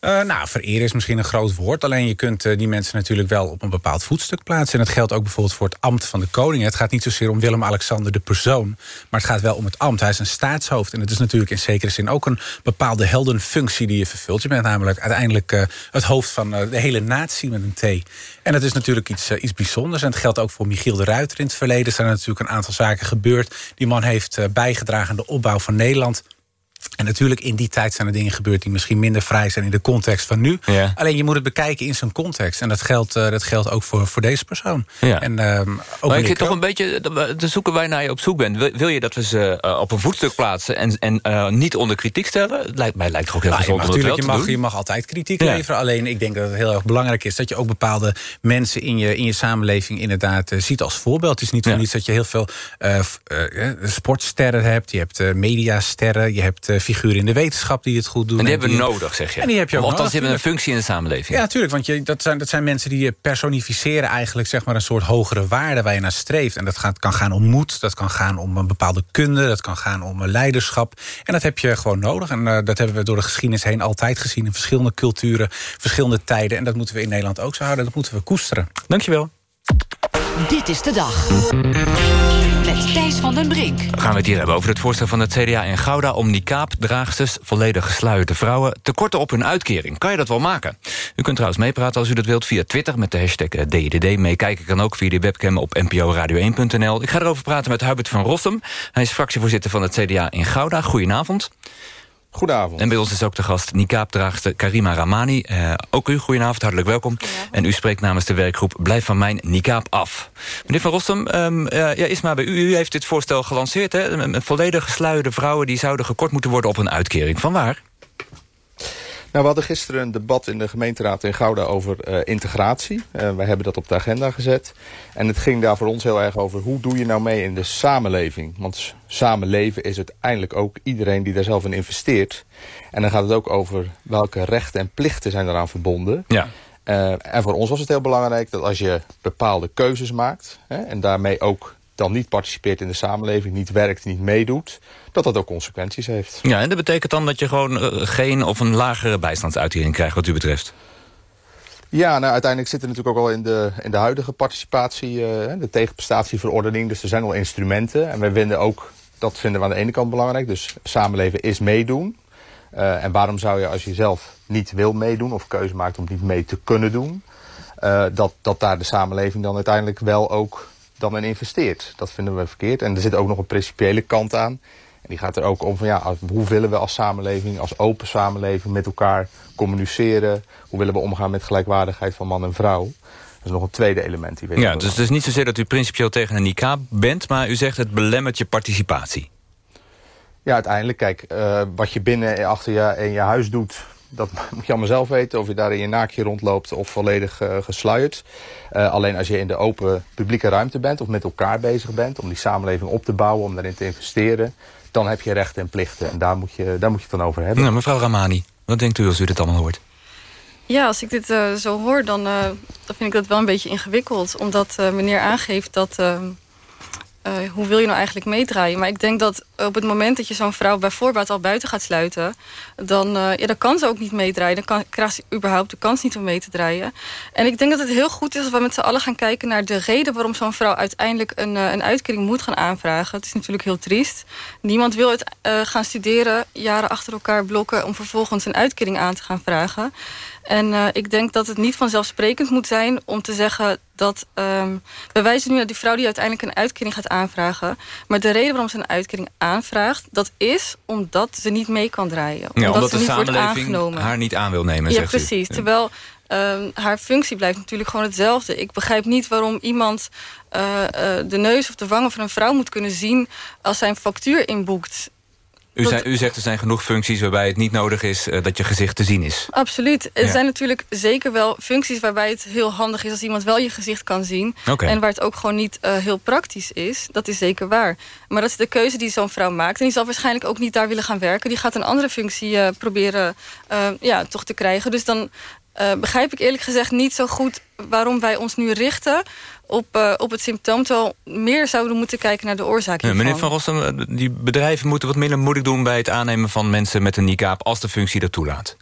Uh, nou, vereren is misschien een groot woord. Alleen je kunt uh, die mensen natuurlijk wel op een bepaald voetstuk plaatsen. En dat geldt ook bijvoorbeeld voor het ambt van de koning. Het gaat niet zozeer om Willem-Alexander de persoon. Maar het gaat wel om het ambt. Hij is een staatshoofd. En het is natuurlijk in zekere zin ook een bepaalde heldenfunctie die je vervult. Je bent namelijk uiteindelijk uh, het hoofd van de hele natie met een T. En dat is natuurlijk iets, iets bijzonders. En het geldt ook voor Michiel de Ruiter in het verleden. Er zijn natuurlijk een aantal zaken gebeurd. Die man heeft bijgedragen aan de opbouw van Nederland. En natuurlijk in die tijd zijn er dingen gebeurd... die misschien minder vrij zijn in de context van nu. Ja. Alleen je moet het bekijken in zijn context. En dat geldt, uh, dat geldt ook voor, voor deze persoon. Ja. En, uh, ook maar ik zit toch een beetje te zoeken waar je naar je op zoek bent. Wil, wil je dat we ze uh, op een voetstuk plaatsen... en, en niet onder kritiek stellen? Het lijkt, mij lijkt toch ook heel nou, gezond je mag, natuurlijk, je, mag, je mag altijd kritiek ja. leveren. Alleen ik denk dat het heel erg belangrijk is... dat je ook bepaalde mensen in je, in je samenleving inderdaad ziet als voorbeeld. Het is niet voor niets dat je heel veel sportsterren hebt. Je hebt mediasterren. Je hebt figuren in de wetenschap die het goed doen. En die hebben we nodig, zeg je? En die heb je ook Althans, nodig, die hebben een functie in de samenleving. Ja, natuurlijk. Want je, dat, zijn, dat zijn mensen die je personificeren eigenlijk zeg maar, een soort hogere waarde waar je naar streeft. En dat gaat, kan gaan om moed, dat kan gaan om een bepaalde kunde, dat kan gaan om leiderschap. En dat heb je gewoon nodig. En uh, dat hebben we door de geschiedenis heen altijd gezien in verschillende culturen, verschillende tijden. En dat moeten we in Nederland ook zo houden. Dat moeten we koesteren. Dankjewel. Dit is de dag. Met Thijs van den Brink. Gaan we het hier hebben over het voorstel van het CDA in Gouda... om niqab-draagsters, volledig gesluierde vrouwen... te korten op hun uitkering. Kan je dat wel maken? U kunt trouwens meepraten als u dat wilt via Twitter... met de hashtag DDD. Meekijken kan ook via de webcam op nporadio1.nl. Ik ga erover praten met Hubert van Rossum. Hij is fractievoorzitter van het CDA in Gouda. Goedenavond. Goedenavond. En bij ons is ook de gast niqab-draagster Karima Ramani. Uh, ook u, goedenavond, hartelijk welkom. En u spreekt namens de werkgroep Blijf van mijn niqab af. Meneer Van Rossum, um, uh, ja, Isma, bij u, u heeft dit voorstel gelanceerd. Hè? Een volledig gesluierde vrouwen die zouden gekort moeten worden op een uitkering. Van waar? Nou, we hadden gisteren een debat in de gemeenteraad in Gouda over uh, integratie. Uh, wij hebben dat op de agenda gezet. En het ging daar voor ons heel erg over hoe doe je nou mee in de samenleving. Want samenleven is uiteindelijk ook iedereen die daar zelf in investeert. En dan gaat het ook over welke rechten en plichten zijn eraan verbonden. Ja. Uh, en voor ons was het heel belangrijk dat als je bepaalde keuzes maakt... Hè, en daarmee ook dan niet participeert in de samenleving, niet werkt, niet meedoet... dat dat ook consequenties heeft. Ja, en dat betekent dan dat je gewoon uh, geen of een lagere bijstandsuitkering krijgt wat u betreft? Ja, nou, uiteindelijk zit er natuurlijk ook al in de, in de huidige participatie... Uh, de tegenprestatieverordening, dus er zijn al instrumenten. En wij vinden ook, dat vinden we aan de ene kant belangrijk... dus samenleven is meedoen. Uh, en waarom zou je als je zelf niet wil meedoen... of keuze maakt om niet mee te kunnen doen... dat, dat daar de samenleving dan uiteindelijk wel ook dan in investeert. Dat vinden we verkeerd. En er zit ook nog een principiële kant aan. En die gaat er ook om van ja, hoe willen we als samenleving, als open samenleving met elkaar communiceren? Hoe willen we omgaan met gelijkwaardigheid van man en vrouw? Dat is nog een tweede element. Die ja, dus het is niet zozeer dat u principieel tegen een niqab bent, maar u zegt het belemmert je participatie. Ja, uiteindelijk, kijk, uh, wat je binnen achter je, in je huis doet, dat moet je allemaal zelf weten. Of je daar in je naakje rondloopt of volledig uh, gesluierd. Uh, alleen als je in de open publieke ruimte bent of met elkaar bezig bent... om die samenleving op te bouwen, om daarin te investeren... dan heb je rechten en plichten. En daar moet je, daar moet je het dan over hebben. Nou, mevrouw Ramani, wat denkt u als u dit allemaal hoort? Ja, als ik dit uh, zo hoor, dan, dan vind ik dat wel een beetje ingewikkeld. Omdat meneer aangeeft dat eh, hoe wil je nou eigenlijk meedraaien? Maar ik denk dat op het moment dat je zo'n vrouw bij voorbaat al buiten gaat sluiten... dan, uh, ja, kan ze ook niet meedraaien. Dan kan, krijgt ze überhaupt de kans niet om mee te draaien. En ik denk dat het heel goed is als we met z'n allen gaan kijken... naar de reden waarom zo'n vrouw uiteindelijk een, uh, een uitkering moet gaan aanvragen. Het is natuurlijk heel triest. Niemand wil het gaan studeren, jaren achter elkaar blokken... om vervolgens een uitkering aan te gaan vragen. En uh, ik denk dat het niet vanzelfsprekend moet zijn om te zeggen dat... Um, we wijzen nu naar die vrouw die uiteindelijk een uitkering gaat aanvragen. Maar de reden waarom ze een uitkering aanvraagt... dat is omdat ze niet mee kan draaien. Ja, omdat, omdat ze de niet wordt samenleving aangenomen. haar niet aan wil nemen, Ja, zegt u. precies. Terwijl um, haar functie blijft natuurlijk gewoon hetzelfde. Ik begrijp niet waarom iemand uh, uh, de neus of de wangen van een vrouw moet kunnen zien... als zij een factuur inboekt... U, Dat- zei, u zegt er zijn genoeg functies waarbij het niet nodig is eh, dat je gezicht te zien is. Absoluut. Er Ja. zijn natuurlijk zeker wel functies waarbij het heel handig is... als iemand wel je gezicht kan zien. En waar het ook gewoon niet eh, heel praktisch is. Dat is zeker waar. Maar dat is de keuze die zo'n vrouw maakt. En die zal waarschijnlijk ook niet daar willen gaan werken. Die gaat een andere functie eh, proberen ja, toch te krijgen. Dus dan begrijp ik eerlijk gezegd niet zo goed... waarom wij ons nu richten op, eh, op het symptoom... terwijl meer zouden moeten kijken naar de oorzaak Ja, hiervan. meneer Van Rossum, eh, die bedrijven moeten wat minder moeilijk doen... bij het aannemen van mensen met een niqab als de functie dat toelaat.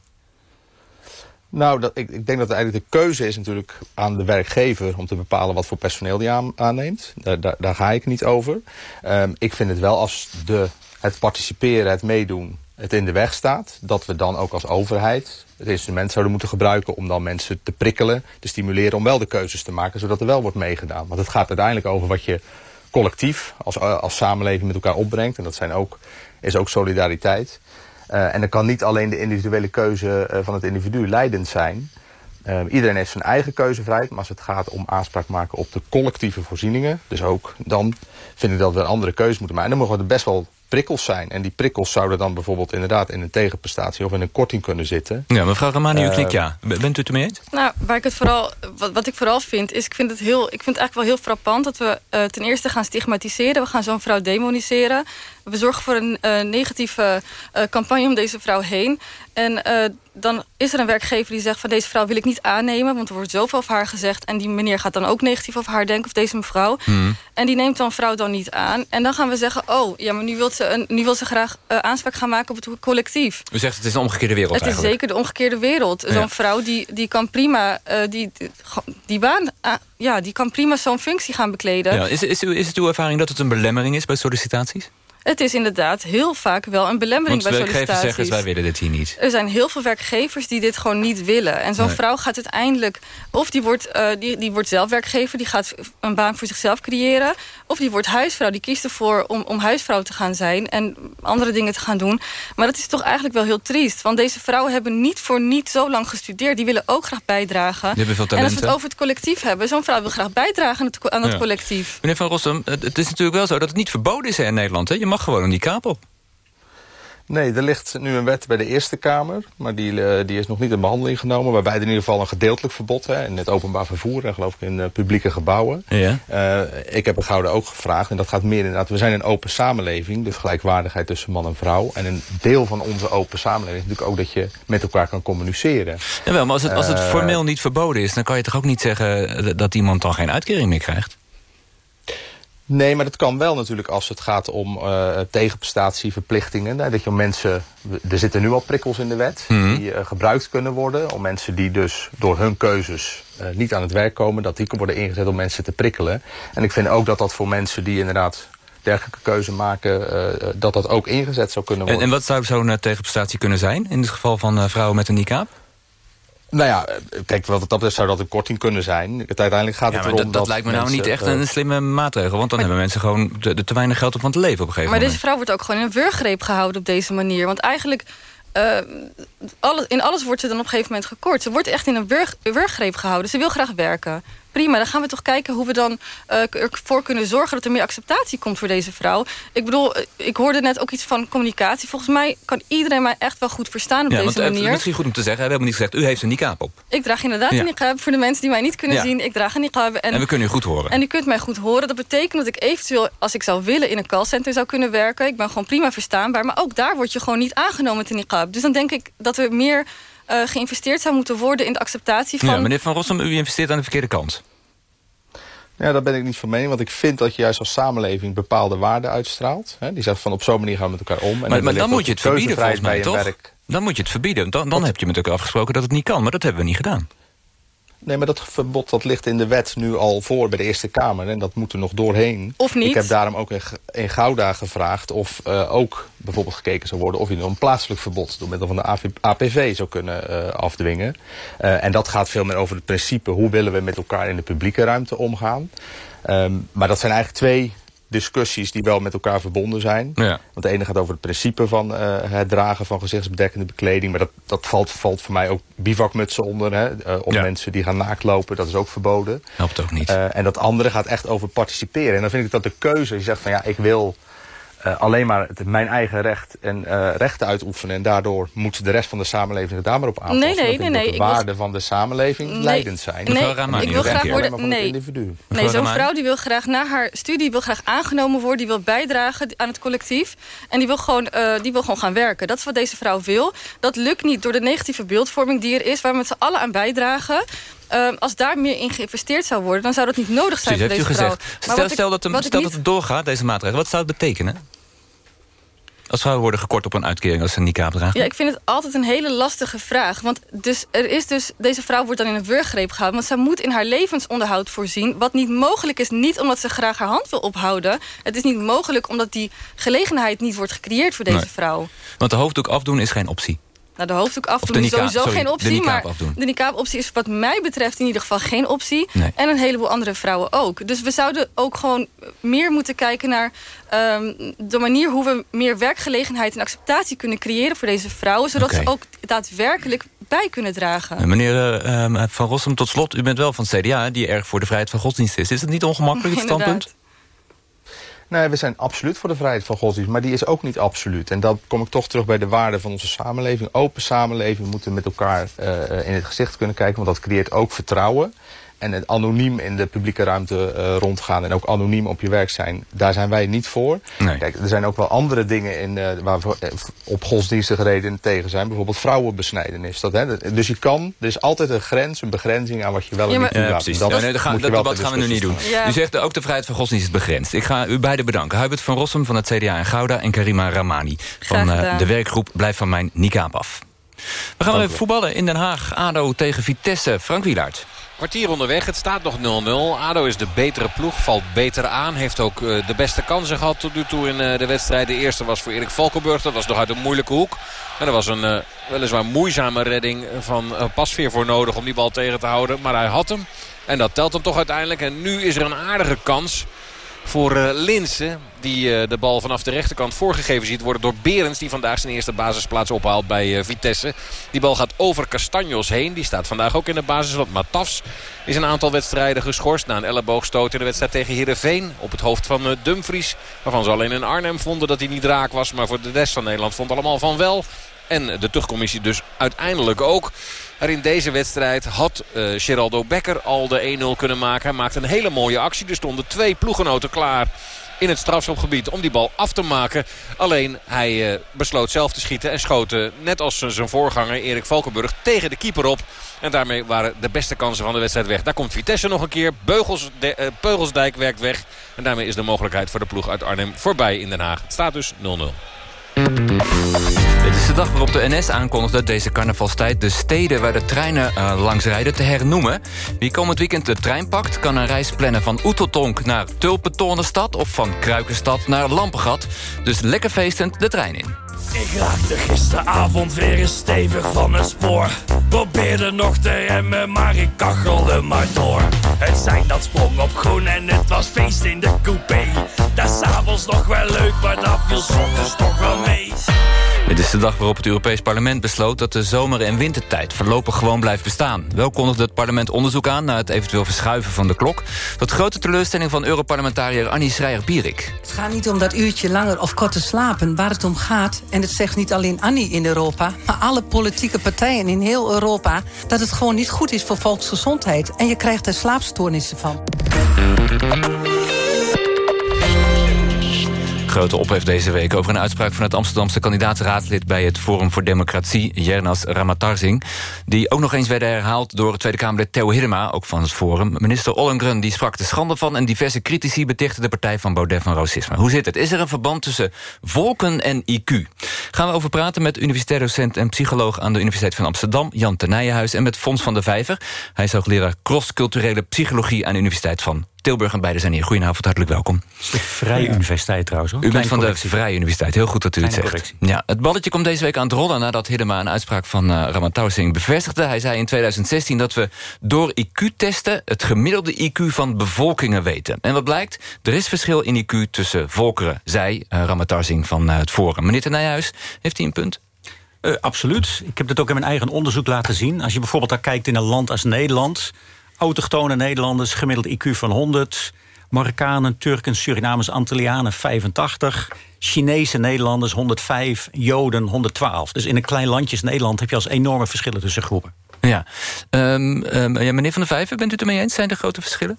Nou, dat, ik, ik denk dat eigenlijk de keuze is natuurlijk aan de werkgever... om te bepalen wat voor personeel die aan, aanneemt. Daar, daar, daar ga ik niet over. Ehm, ik vind het wel als de, het participeren, het meedoen, het in de weg staat... dat we dan ook als overheid het instrument zouden moeten gebruiken... om dan mensen te prikkelen, te stimuleren om wel de keuzes te maken... zodat er wel wordt meegedaan. Want het gaat uiteindelijk over wat je collectief als, als samenleving met elkaar opbrengt. En dat zijn ook, is ook solidariteit. Uh, en dan kan niet alleen de individuele keuze uh, van het individu leidend zijn. Iedereen heeft zijn eigen keuzevrijheid, maar als het gaat om aanspraak maken op de collectieve voorzieningen, dus ook dan vind ik dat we een andere keuze moeten maken. En dan mogen er best wel prikkels zijn. En die prikkels zouden dan bijvoorbeeld inderdaad in een tegenprestatie of in een korting kunnen zitten. Ja, mevrouw Ramani, u Eh, knikt ja. Bent u het ermee eens? Nou, waar ik het vooral, wat, wat ik vooral vind, is ik vind het, heel, ik vind het eigenlijk wel heel frappant dat we uh, ten eerste gaan stigmatiseren. We gaan zo'n vrouw demoniseren. We zorgen voor een uh, negatieve uh, campagne om deze vrouw heen. En dan is er een werkgever die zegt van deze vrouw wil ik niet aannemen, want er wordt zoveel over haar gezegd. En die meneer gaat dan ook negatief over haar denken, of deze mevrouw. Hmm. En die neemt dan vrouw dan niet aan. En dan gaan we zeggen, oh, ja, maar nu wil ze, een, nu wil ze graag aanspraak gaan maken op het collectief. U zegt het is de omgekeerde wereld Het is zeker de omgekeerde wereld. Ja. Zo'n vrouw die, die kan prima uh, die, die, die baan, uh, ja, die kan prima zo'n functie gaan bekleden. Ja, is, is, is het uw ervaring dat het een belemmering is bij sollicitaties? Het is inderdaad heel vaak wel een belemmering Want bij werkgevers sollicitaties. zeggen, wij willen dit hier niet. Er zijn heel veel werkgevers die dit gewoon niet willen. En zo'n Nee. vrouw gaat uiteindelijk... of die wordt, uh, die, die wordt zelf werkgever, die gaat een baan voor zichzelf creëren... of die wordt huisvrouw, die kiest ervoor om, om huisvrouw te gaan zijn... en andere dingen te gaan doen. Maar dat is toch eigenlijk wel heel triest. Want deze vrouwen hebben niet voor niet zo lang gestudeerd. Die willen ook graag bijdragen. Die hebben veel en als we het over het collectief hebben... zo'n vrouw wil graag bijdragen aan het, aan het Ja. collectief. Meneer Van Rossum, het, is natuurlijk wel zo dat het niet verboden is in Nederland. Hè? Je mag gewoon een niqab op. Nee, er ligt nu een wet bij de Eerste Kamer, maar die, eh, die is nog niet in behandeling genomen. Waarbij er in ieder geval een gedeeltelijk verbod hè, in het openbaar vervoer en geloof ik in eh, publieke gebouwen. Ja. Eh, ik heb het Gouden ook gevraagd en dat gaat meer inderdaad. We zijn een open samenleving, dus gelijkwaardigheid tussen man en vrouw. En een deel van onze open samenleving is natuurlijk ook dat je met elkaar kan communiceren. Jawel, maar als het, als het formeel niet verboden is... dan kan je toch ook niet zeggen dat iemand dan geen uitkering meer krijgt? Nee, maar dat kan wel natuurlijk als het gaat om uh, tegenprestatieverplichtingen. Hè, dat je mensen, er zitten nu al prikkels in de wet Mhm. die uh, gebruikt kunnen worden. Om mensen die dus door hun keuzes uh, niet aan het werk komen, dat die kunnen worden ingezet om mensen te prikkelen. En ik vind ook dat dat voor mensen die inderdaad dergelijke keuze maken, dat dat ook ingezet zou kunnen worden. En, en wat zou zo'n tegenprestatie kunnen zijn in het geval van vrouwen met een niqab? Nou ja, kijk, wat dat betreft zou dat een korting kunnen zijn. Het uiteindelijk gaat Ja, het maar erom dat, dat lijkt me nou niet echt eh, een slimme maatregel. Want dan hebben mensen gewoon te, te weinig geld om van te leven op een gegeven Maar moment. deze vrouw wordt ook gewoon in een wurggreep gehouden op deze manier. Want eigenlijk, uh, alle, in alles wordt ze dan op een gegeven moment gekort. Ze wordt echt in een wurg, wurggreep gehouden. Ze wil graag werken. Prima, dan gaan we toch kijken hoe we dan uh, ervoor kunnen zorgen... dat er meer acceptatie komt voor deze vrouw. Ik bedoel, uh, ik hoorde net ook iets van communicatie. Volgens mij kan iedereen mij echt wel goed verstaan op ja, deze want, uh, manier. Misschien goed om te zeggen, we hebben niet gezegd... u heeft een niqab op. Ik draag inderdaad Ja. een niqab. Voor de mensen die mij niet kunnen Ja. zien, ik draag een niqab. En, we kunnen u goed horen. En u kunt mij goed horen. Dat betekent dat ik eventueel, als ik zou willen... in een callcenter zou kunnen werken. Ik ben gewoon prima verstaanbaar. Maar ook daar word je gewoon niet aangenomen met een niqab. Dus dan denk ik dat er meer uh, geïnvesteerd zou moeten worden... in de acceptatie van... Ja, meneer Van Rossum, u investeert aan de verkeerde kant. Ja, daar ben ik niet van mening. Want ik vind dat je juist als samenleving bepaalde waarden uitstraalt. Hè? Die zegt van op zo'n manier gaan we met elkaar om. En Maar, maar dan moet je het verbieden volgens mij, toch? werk. Dan moet je het verbieden. Dan, dan heb je met elkaar afgesproken dat het niet kan. Maar dat hebben we niet gedaan. Nee, maar dat verbod dat ligt in de wet nu al voor bij de Eerste Kamer. En dat moet er nog doorheen. Of niet. Ik heb daarom ook in, Gouda gevraagd of eh, ook bijvoorbeeld gekeken zou worden... of je een plaatselijk verbod door middel van de APV zou kunnen eh, afdwingen. Eh, en dat gaat veel meer over het principe... hoe willen we met elkaar in de publieke ruimte omgaan. Ehm, maar dat zijn eigenlijk twee discussies die wel met elkaar verbonden zijn. Ja. Want de ene gaat over het principe van eh, het dragen van gezichtsbedekkende bekleding. Maar dat, dat valt, valt voor mij ook bivakmutsen onder. Hè, eh, om Ja. mensen die gaan naaktlopen, dat is ook verboden. Helpt ook niet. Eh, en dat andere gaat echt over participeren. En dan vind ik dat de keuze, je zegt van ja, ik wil eh, alleen maar het, mijn eigen recht en eh, rechten uitoefenen. En daardoor moet de rest van de samenleving zich daar maar op aanpassen. Nee, nee, nee, nee, de ik wil- waarden van de samenleving Nee, leidend zijn. nee, Ramani, ik wil graag worden- het nee. individu. Nee, zo'n vrouw die wil graag na haar studie wil graag aangenomen worden. Die wil bijdragen aan het collectief. En die wil, gewoon, eh, die wil gewoon gaan werken. Dat is wat deze vrouw wil. Dat lukt niet door de negatieve beeldvorming die er is... waar we met z'n allen aan bijdragen. Ehm, als daar meer in geïnvesteerd zou worden... dan zou dat niet nodig zijn Precies, voor deze u gezegd. Stel, ik- stel, dat, hem- stel niet- dat het doorgaat, deze maatregel. Wat zou het betekenen? Als vrouwen worden gekort op een uitkering als ze een niqab dragen? Ja, ik vind het altijd een hele lastige vraag. Want dus, er is dus, deze vrouw wordt dan in een wurggreep gehouden. Want zij moet in haar levensonderhoud voorzien. Wat niet mogelijk is, niet omdat ze graag haar hand wil ophouden. Het is niet mogelijk omdat die gelegenheid niet wordt gecreëerd voor deze Nee. vrouw. Want de hoofddoek afdoen is geen optie. Nou, de hoofddoek Of afdoen de is sowieso sorry, geen optie. maar afdoen. de niqab-optie is wat mij betreft in ieder geval geen optie. Nee. En een heleboel andere vrouwen ook. Dus we zouden ook gewoon meer moeten kijken naar ehm, de manier hoe we meer werkgelegenheid en acceptatie kunnen creëren voor deze vrouwen. Zodat ze ook daadwerkelijk bij kunnen dragen. Eh, Meneer eh, ehm, Van Rossum, tot slot, u bent wel van het CDA... die erg voor de vrijheid van godsdienst is. Is het niet ongemakkelijk, het standpunt? Nee, we zijn absoluut voor de vrijheid van godsdienst. Maar die is ook niet absoluut. En dan kom ik toch terug bij de waarden van onze samenleving. Open samenleving. We moeten met elkaar eh, in het gezicht kunnen kijken. Want dat creëert ook vertrouwen. En het anoniem in de publieke ruimte eh, rondgaan. En ook anoniem op je werk zijn. Daar zijn wij niet voor. Kijk, er zijn ook wel andere dingen in, eh, waar we eh, op godsdienstige redenen tegen zijn. Bijvoorbeeld vrouwenbesnijdenis. Dat, hè, dus je kan, er is altijd een grens, een begrenzing aan wat je wel en Ja, niet maar- Ja, dat Ja, nee, dat gaan, moet je dat wel debat gaan we nu niet doen. Ja. U zegt ook de vrijheid van godsdienst is begrensd. Ik ga u beiden bedanken. Hubert van Rossum van het CDA in Gouda... en Karima Ramani van eh, de werkgroep Blijf van mijn niqab af. We gaan weer even voetballen in Den Haag. ADO tegen Vitesse. Frank Wielaert. Kwartier onderweg, het staat nog 0-0. ADO is de betere ploeg, valt beter aan. Heeft ook eh, de beste kansen gehad tot nu toe in eh, de wedstrijd. De eerste was voor Erik Valkenburg. Dat was nog uit een moeilijke hoek. En er was een eh, weliswaar moeizame redding van Pasveer voor nodig om die bal tegen te houden. Maar hij had hem. En dat telt hem toch uiteindelijk. En nu is er een aardige kans voor Linsen. Die eh, de bal vanaf de rechterkant voorgegeven ziet worden door Berends. Die vandaag zijn eerste basisplaats ophaalt bij eh, Vitesse. Die bal gaat over Castanjos heen. Die staat vandaag ook in de basis. Want Matafs is een aantal wedstrijden geschorst. Na een elleboogstoot in de wedstrijd tegen Heerenveen. Op het hoofd van eh, Dumfries. Waarvan ze alleen in Arnhem vonden dat hij niet raak was. Maar voor de rest van Nederland vond allemaal van wel. En de terugcommissie dus uiteindelijk ook. Maar in deze wedstrijd had eh Geraldo Becker al de 1-0 kunnen maken. Hij maakte een hele mooie actie. Er stonden twee ploegenoten klaar in het strafschopgebied om die bal af te maken. Alleen hij eh, besloot zelf te schieten en schoot eh, net als zijn voorganger Erik Valkenburg tegen de keeper op. En daarmee waren de beste kansen van de wedstrijd weg. Daar komt Vitesse nog een keer. Beugels, eh, Beugelsdijk werkt weg. En daarmee is de mogelijkheid voor de ploeg uit Arnhem voorbij in Den Haag. Het staat dus 0-0. Dit is de dag waarop de NS aankondigde deze carnavalstijd... de steden waar de treinen eh, langs rijden te hernoemen. Wie komend weekend de trein pakt... kan een reis plannen van Oeteltonk naar Tulpentorenstad... of van Kruikenstad naar Lampengat. Dus lekker feestend de trein in. Ik raakte gisteravond weer eens stevig van het spoor. Probeerde nog te remmen, maar ik kachelde maar door. Het zijn dat sprong op groen en het was feest in de coupé. Dat is avonds nog wel leuk, maar dat viel ochtends toch wel mee. Dit is de dag waarop het Europees Parlement besloot... dat de zomer- en wintertijd voorlopig gewoon blijft bestaan. Wel kondigde het parlement onderzoek aan... naar het eventueel verschuiven van de klok. Tot grote teleurstelling van Europarlementariër Annie Schreier-Pierik. Het gaat niet om dat uurtje langer of korter slapen. Waar het om gaat, en het zegt niet alleen Annie in Europa... maar alle politieke partijen in heel Europa... dat het gewoon niet goed is voor volksgezondheid. En je krijgt er slaapstoornissen van. Grote ophef deze week over een uitspraak van het Amsterdamse kandidaatsraadslid... bij het Forum voor Democratie, Jernas Ramatarzing... die ook nog eens werden herhaald door Tweede Kamerlid Theo Hiddema... ook van het Forum. Minister Ollengren die sprak de schande van... en diverse critici betichten de partij van Baudet van racisme. Hoe zit het? Is er een verband tussen volken en IQ? Gaan we over praten met universitair docent en psycholoog... aan de Universiteit van Amsterdam, Jan Tenijenhuis... en met Fons van der Vijver. Hij is hoogleraar cross-culturele psychologie... aan de Universiteit van Tilburg en beide zijn hier. Goedenavond, hartelijk welkom. Vrije Universiteit trouwens. Hoor. U bent van correctie. de Vrije Universiteit. Heel goed dat u het zegt. Ja, het balletje komt deze week aan het rollen... nadat Hiddema een uitspraak van uh, bevestigde. Hij zei in 2016 dat we door IQ-testen... het gemiddelde IQ van bevolkingen weten. En wat blijkt? Er is verschil in IQ tussen volkeren, zei uh, van uh, het Forum. Meneer Tenijhuis, heeft hij een punt? Uh, absoluut. Ik heb dat ook in mijn eigen onderzoek laten zien. Als je bijvoorbeeld daar kijkt in een land als Nederland... autochtone Nederlanders, gemiddeld IQ van 100... Marokkanen, Turken, Surinamers, Antillianen 85... Chinese Nederlanders 105, Joden 112. Dus in een klein landje als Nederland... heb je als enorme verschillen tussen groepen. Ja. Um, um, ja, meneer Van der Vijver, bent u het ermee eens? Zijn er grote verschillen?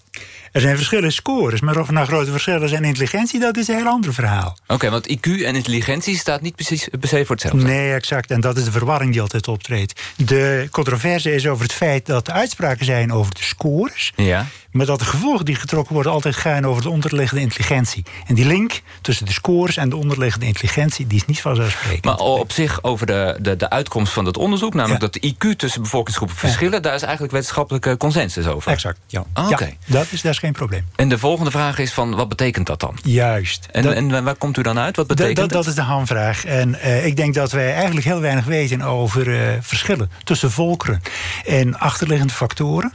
Er zijn verschillen in scores, maar of er nou grote verschillen zijn in intelligentie... dat is een heel ander verhaal. Oké, okay, want IQ en intelligentie staat niet precies per se voor hetzelfde. Nee, exact. En dat is de verwarring die altijd optreedt. De controverse is over het feit dat er uitspraken zijn over de scores... Ja. Maar dat de gevolgen die getrokken worden altijd gaan over de onderliggende intelligentie. En die link tussen de scores en de onderliggende intelligentie... die is niet vanzelfsprekend. Maar op zich over de, de, de uitkomst van het onderzoek... namelijk ja. dat de IQ tussen bevolkingsgroepen verschillen... Ja. daar is eigenlijk wetenschappelijke consensus over. Exact, ja. Ah, okay. dat, is, dat is geen probleem. En de volgende vraag is van, wat betekent dat dan? Juist. En, dat, en waar komt u dan uit? Wat betekent dat, dat is de hamvraag. En uh, ik denk dat wij eigenlijk heel weinig weten over uh, verschillen tussen volkeren en achterliggende factoren.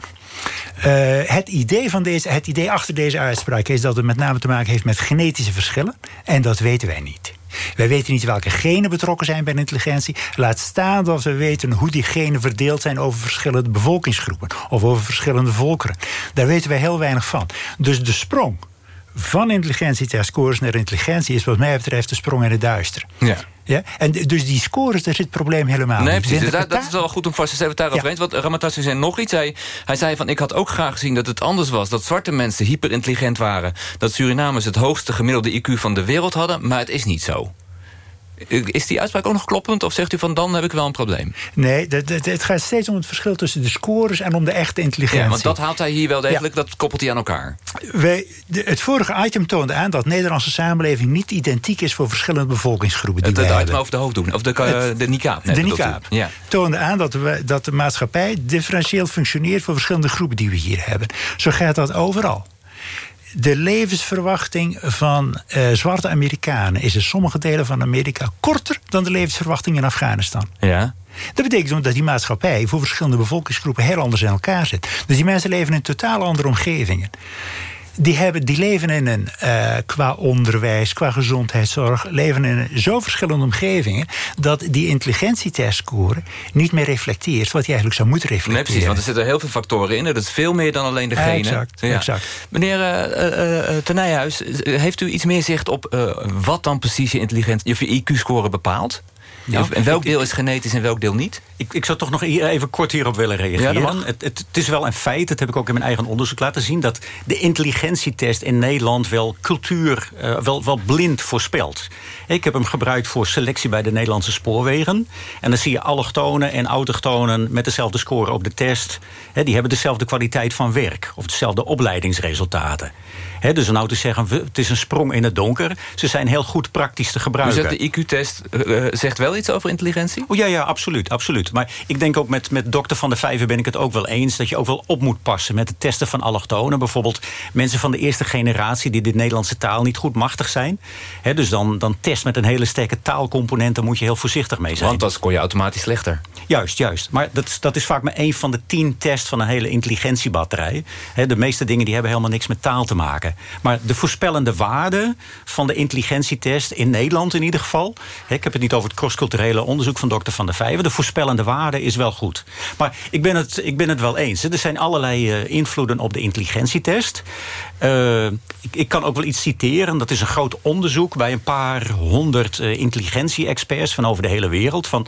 Uh, het, idee van deze, het idee achter deze uitspraak is dat het met name te maken heeft met genetische verschillen. En dat weten wij niet. Wij weten niet welke genen betrokken zijn bij intelligentie. Laat staan dat we weten hoe die genen verdeeld zijn over verschillende bevolkingsgroepen. Of over verschillende volkeren. Daar weten wij heel weinig van. Dus de sprong van intelligentietest scores naar intelligentie is wat mij betreft de sprong in het duister. Ja. Ja? En dus die scores, daar zit het probleem helemaal nee, niet. precies. Dus dat, dat, is wel goed om vast te stellen daarover ja. eens. Want Ramatassi zei nog iets. Hij, hij zei van, ik had ook graag gezien dat het anders was. Dat zwarte mensen hyperintelligent waren. Dat Surinamers het hoogste gemiddelde IQ van de wereld hadden. Maar het is niet zo. Is die uitspraak ook nog kloppend? Of zegt u van dan heb ik wel een probleem? Nee, het gaat steeds om het verschil tussen de scores en om de echte intelligentie. Ja, want dat haalt hij hier wel degelijk, ja. dat koppelt hij aan elkaar. Wij, de, het vorige item toonde aan dat de Nederlandse samenleving niet identiek is voor verschillende bevolkingsgroepen. Die het het item over de hoofd doen, of de, het, de NICAP. De NICAP ja. toonde aan dat, we, dat de maatschappij differentieel functioneert voor verschillende groepen die we hier hebben. Zo gaat dat overal. De levensverwachting van uh, zwarte Amerikanen is in sommige delen van Amerika korter dan de levensverwachting in Afghanistan. Ja. Dat betekent dat die maatschappij voor verschillende bevolkingsgroepen heel anders in elkaar zit. Dus die mensen leven in totaal andere omgevingen. Die, hebben, die leven in een, uh, qua onderwijs, qua gezondheidszorg... leven in zo verschillende omgevingen... dat die intelligentietestscore niet meer reflecteert... wat hij eigenlijk zou moeten reflecteren. Nee, precies, want er zitten heel veel factoren in. Dat is veel meer dan alleen de genen. Exact, ja. exact. Meneer uh, uh, Tenijhuis, heeft u iets meer zicht op... wat dan precies je intelligentie, of je IQ-score bepaalt? Ja. En welk deel is genetisch en welk deel niet? Ik, ik zou toch nog even kort hierop willen reageren. Ja, het, het, het, is wel een feit, dat heb ik ook in mijn eigen onderzoek laten zien... dat de intelligentietest in Nederland wel cultuur, uh, wel, wel blind voorspelt. Ik heb hem gebruikt voor selectie bij de Nederlandse spoorwegen. En dan zie je allochtonen en autochtonen met dezelfde score op de test. He, die hebben dezelfde kwaliteit van werk of dezelfde opleidingsresultaten. He, dus nou te zeggen, het is een sprong in het donker. Ze zijn heel goed praktisch te gebruiken. Dus de IQ-test uh, zegt wel iets over intelligentie? Oh, ja, ja, absoluut, absoluut. Maar ik denk ook met, met dokter Van der Vijver ben ik het ook wel eens... dat je ook wel op moet passen met het testen van allochtonen. Bijvoorbeeld mensen van de eerste generatie... die de Nederlandse taal niet goed machtig zijn. He, dus dan, dan test met een hele sterke taalcomponent... daar moet je heel voorzichtig mee zijn. Want dat scoor je automatisch slechter. Juist, juist. Maar dat, dat is vaak maar één van de tien tests van een hele intelligentiebatterij. He, de meeste dingen die hebben helemaal niks met taal te maken. Maar de voorspellende waarde van de intelligentietest... in Nederland in ieder geval... Ik heb het niet over het crossculturele onderzoek van dokter Van der Vijver... de voorspellende waarde is wel goed. Maar ik ben het, ik ben het wel eens. Er zijn allerlei uh, invloeden op de intelligentietest. Uh, ik, ik, kan ook wel iets citeren. Dat is een groot onderzoek bij een paar honderd uh, intelligentie-experts van over de hele wereld. Van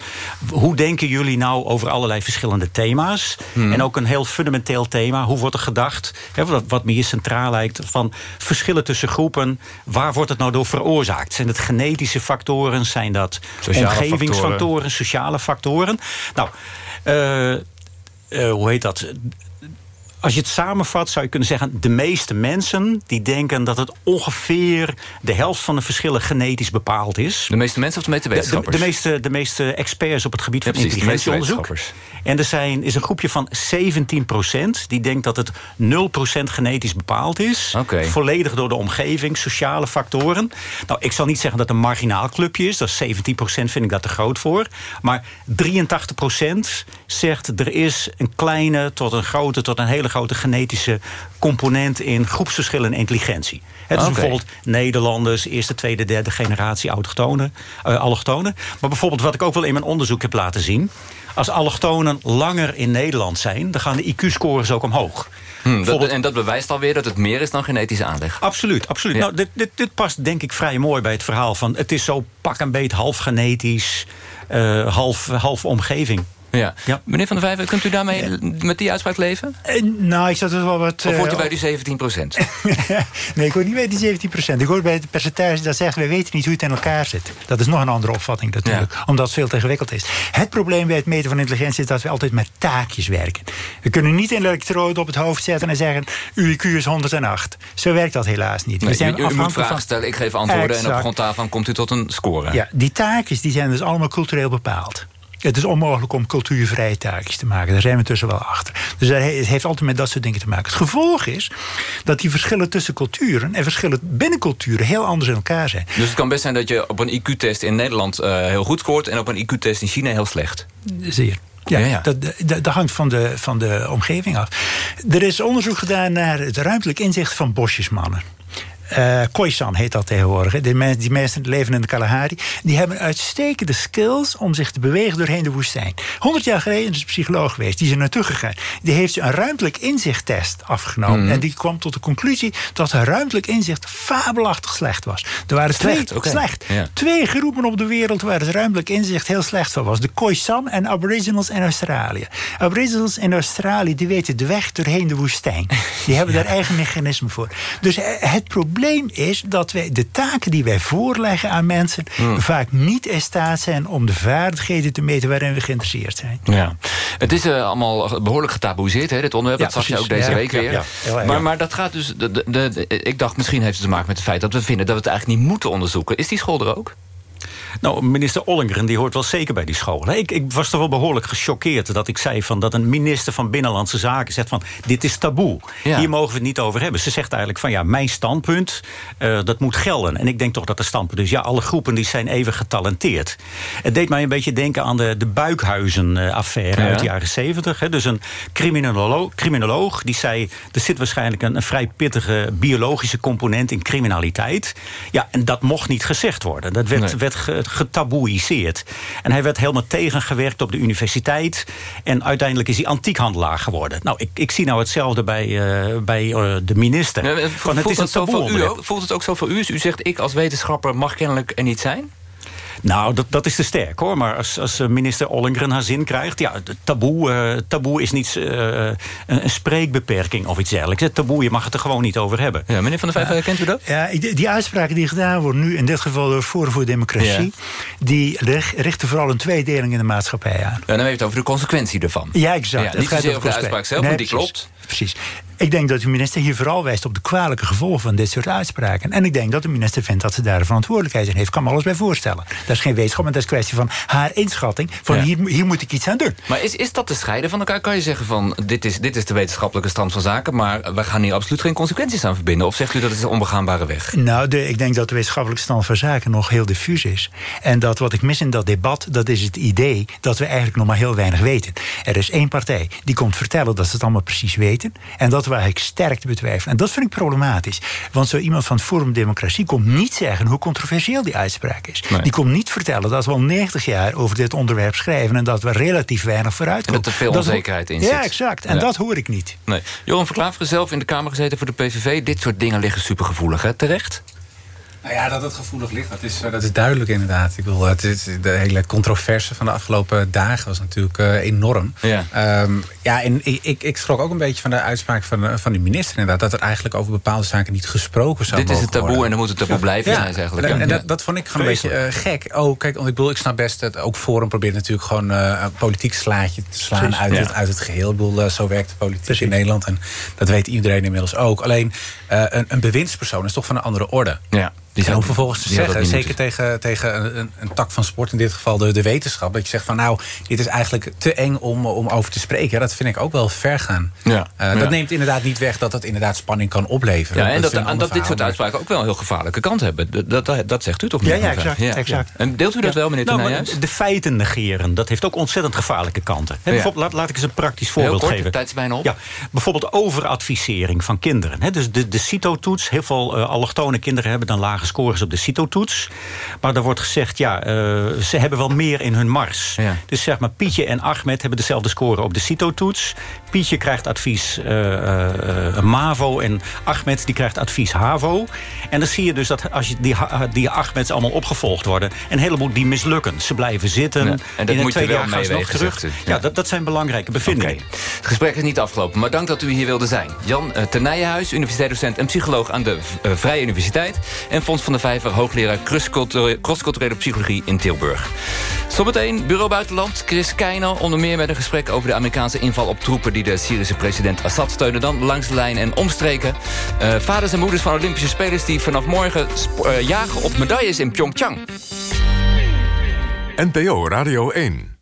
hoe denken jullie nou over allerlei verschillende thema's? Hmm. En ook een heel fundamenteel thema. Hoe wordt er gedacht? Hè, wat, wat me hier centraal lijkt. Van verschillen tussen groepen. Waar wordt het nou door veroorzaakt? Zijn het genetische factoren? Zijn dat Sociale omgevingsfactoren? factoren. Sociale factoren? Nou, eh, eh, hoe heet dat? Als je het samenvat, zou je kunnen zeggen... de meeste mensen die denken dat het ongeveer... de helft van de verschillen genetisch bepaald is. De meeste mensen of de meeste De, de, wetenschappers? de meeste, de meeste experts op het gebied Ja, van precies, de meeste intelligentieonderzoek. En er zijn, is een groepje van 17% die denkt dat het 0% genetisch bepaald is. Volledig door de omgeving, sociale factoren. Nou, ik zal niet zeggen dat het een marginaal clubje is. Dat is 17% vind ik dat te groot voor. Maar 83% zegt er is een kleine tot een grote tot een hele grote genetische component in groepsverschillen en intelligentie. Dus Oké. bijvoorbeeld Nederlanders, eerste, tweede, derde generatie autochtonen, eh, allochtonen. Maar bijvoorbeeld wat ik ook wel in mijn onderzoek heb laten zien. Als allochtonen langer in Nederland zijn, dan gaan de IQ-scores ook omhoog. Hmm, dat- en dat bewijst alweer dat het meer is dan genetische aanleg. Absoluut, absoluut. Ja. Nou, dit, dit, dit past denk ik vrij mooi bij het verhaal van... het is zo pak een beet half genetisch, eh, half, half omgeving. Ja. Meneer Van der Vijver, kunt u daarmee met die uitspraak leven? Eh, nou, ik zat er wel wat... Of hoort u eh, bij die 17 procent? nee, ik hoor niet bij die 17 procent. Ik hoor bij het percentage dat zegt... wij weten niet hoe het in elkaar zit. Dat is nog een andere opvatting natuurlijk. Omdat het veel te ingewikkeld is. Het probleem bij het meten van intelligentie... is dat we altijd met taakjes werken. We kunnen niet een elektrode op het hoofd zetten en zeggen... uw IQ is 108. Zo werkt dat helaas niet. Nee, we zijn u, u moet vragen stellen, ik geef antwoorden... en op grond daarvan komt u tot een score. Ja, die taakjes die zijn dus allemaal cultureel bepaald. Het is onmogelijk om cultuurvrije taakjes te maken. Daar zijn we tussen wel achter. Dus het heeft altijd met dat soort dingen te maken. Het gevolg is dat die verschillen tussen culturen... en verschillen binnen culturen heel anders in elkaar zijn. Dus het kan best zijn dat je op een IQ-test in Nederland eh, heel goed scoort... en op een IQ-test in China heel slecht. Zeer. Ja, Dat, dat, dat hangt van de, van de omgeving af. Er is onderzoek gedaan naar het ruimtelijk inzicht van bosjesmannen. Eh Khoisan heet dat tegenwoordig. hè. Die, mensen, die mensen leven in de Kalahari. Die hebben uitstekende skills om zich te bewegen doorheen de woestijn. 100 jaar geleden is een psycholoog geweest. Die is er naartoe gegaan. Die heeft een ruimtelijk inzichttest afgenomen. Mhm. En die kwam tot de conclusie dat ruimtelijk inzicht fabelachtig slecht was. Er waren Slecht, twee, slecht. Ja. twee groepen op de wereld waar het ruimtelijk inzicht heel slecht van was. De Khoisan en Aboriginals in Australië. Aboriginals in Australië die weten de weg doorheen de woestijn. Die hebben daar eigen mechanismen voor. Dus eh, het probleem is dat wij de taken die wij voorleggen aan mensen... Hmm. vaak niet in staat zijn om de vaardigheden te meten waarin we geïnteresseerd zijn. Ja. Het is eh, allemaal behoorlijk getaboeseerd, hè, dit onderwerp. Ja, dat zag je ook deze Ja, week weer. ja, maar, maar dat gaat dus... De, de, de- ik dacht, misschien heeft het te maken met het feit dat we vinden... dat we het eigenlijk niet moeten onderzoeken. Is die school er ook? Nou, minister Ollengren die hoort wel zeker bij die school. Ik, ik was toch wel behoorlijk gechoqueerd dat ik zei van dat een minister van Binnenlandse Zaken zegt van dit is taboe. Ja. Hier mogen we het niet over hebben. Ze zegt eigenlijk van ja, mijn standpunt eh, dat moet gelden. En ik denk toch dat de standpunt is ja, alle groepen die zijn even getalenteerd. Het deed mij een beetje denken aan de, de Buikhuizen-affaire Ja. uit de jaren zeventig. Dus een criminoloog, criminoloog die zei er zit waarschijnlijk een, een vrij pittige biologische component in criminaliteit. Ja, en dat mocht niet gezegd worden. Dat werd, Nee. werd ge- getaboeiseerd. En hij werd helemaal tegengewerkt op de universiteit. En uiteindelijk is hij antiekhandelaar geworden. Nou, ik, ik zie nou hetzelfde bij, eh, bij eh, de minister. Ja, Van, het voelt, is een het zo taboe voor u onderwerp. ook, voelt het ook zo voor u? U zegt, ik als wetenschapper mag kennelijk er niet zijn? Nou, dat, dat is te sterk hoor. Maar als, als eh, minister Ollengren haar zin krijgt... ja, taboe, eh, taboe is niet eh, een, een spreekbeperking of iets dergelijks. Het taboe, je mag het er gewoon niet over hebben. Ja, meneer Van der Vijf, kent u dat? Ja, die uitspraken die gedaan worden nu, in dit geval door Forum voor Democratie... die richten vooral een tweedeling in de maatschappij aan. Ja, dan heeft het over de consequentie ervan. Ja, exact. Ja, Het niet zozeer over de uitspraak zelf, Nee, want die precies. klopt. Precies. Ik denk dat de minister hier vooral wijst op de kwalijke gevolgen van dit soort uitspraken. En ik denk dat de minister vindt dat ze daar een verantwoordelijkheid in heeft. Ik kan me alles bij voorstellen. Dat is geen wetenschap, maar dat is een kwestie van haar inschatting. Van Ja. hier, hier moet ik iets aan doen. Maar is, is dat te scheiden van elkaar? Kan je zeggen van, dit is, dit is de wetenschappelijke stand van zaken... maar we gaan hier absoluut geen consequenties aan verbinden? Of zegt u dat het is een onbegaanbare weg? Nou, de, ik denk dat de wetenschappelijke stand van zaken nog heel diffuus is. En dat wat ik mis in dat debat, dat is het idee dat we eigenlijk nog maar heel weinig weten. Er is één partij die komt vertellen dat ze het allemaal precies weten. En dat we eigenlijk sterk te betwijfelen. En dat vind ik problematisch. Want zo iemand van Forum Democratie komt niet zeggen hoe controversieel die uitspraak is. Nee. Die komt niet vertellen dat we al 90 jaar over dit onderwerp schrijven. En dat we relatief weinig vooruit En dat er veel onzekerheid in Ja, zit. exact. En Ja. dat hoor ik niet. Nee. Johan van Klaveren zelf in de Kamer gezeten voor de PVV. Dit soort dingen liggen supergevoelig, hè? Terecht? Nou ja, dat het gevoelig ligt, dat is, dat is duidelijk inderdaad. Ik wil, het is, de hele controverse van de afgelopen dagen was natuurlijk enorm. Ja, um, ja en ik, ik, ik schrok ook een beetje van de uitspraak van, van die minister inderdaad. Dat er eigenlijk over bepaalde zaken niet gesproken zou Dit is het taboe en dan moet het taboe blijven ja. zijn eigenlijk. En, en dat, dat, vond ik gewoon een beetje gek. Oh, kijk, want ik bedoel, ik snap best dat ook Forum probeert natuurlijk gewoon een politiek slaatje te slaan uit, het, uit het geheel. Ik bedoel, zo werkt de politiek Precies. in Nederland en dat weet iedereen inmiddels ook. Alleen een, een bewindspersoon is toch van een andere orde. Ja. Die en om vervolgens te zeggen, zeker tegen, tegen een, een, tak van sport, in dit geval de, de wetenschap, dat je zegt van nou, dit is eigenlijk te eng om, om over te spreken. Dat vind ik ook wel ver gaan. Ja. Uh, dat neemt inderdaad niet weg dat dat inderdaad spanning kan opleveren. Ja, en dat, dat, dat dit soort uitspraken ook wel een heel gevaarlijke kant hebben. Dat, dat, dat zegt u toch niet? Ja, ja, exact, ja. exact. En deelt u dat wel, meneer nou, De feiten negeren, dat heeft ook ontzettend gevaarlijke kanten. He, bijvoorbeeld, laat, laat ik eens een praktisch voorbeeld kort, geven. tijd is bijna op. Ja, bijvoorbeeld overadvisering van kinderen. He, dus de, de CITO-toets, heel veel uh, allochtone kinderen hebben dan lage scores op de CITO toets. Maar er wordt gezegd, ja, uh, ze hebben wel meer in hun mars. Ja. Dus zeg maar, Pietje en Ahmed hebben dezelfde score op de CITO-toets. Pietje krijgt advies uh, uh, MAVO en Ahmed die krijgt advies HAVO. En dan zie je dus dat als je die, die Ahmeds allemaal opgevolgd worden... een heleboel die mislukken. Ze blijven zitten. Ja. En dat in moet het tweede je jaar gaan ze nog terug. Ja, ja dat, dat zijn belangrijke bevindingen. Okay. Het gesprek is niet afgelopen, maar dank dat u hier wilde zijn. Jan uh, universiteitsdocent en psycholoog aan de Vrije Universiteit. En Fons van der Vijver, hoogleraar crossculturele psychologie in Tilburg. Zometeen Bureau Buitenland, Chris Keijner. Onder meer met een gesprek over de Amerikaanse inval op troepen... die de Syrische president Assad steunen. Dan langs de lijn en omstreken. Uh, vaders en moeders van Olympische spelers... die vanaf morgen uh, jagen op medailles in Pyeongchang. NPO Radio 1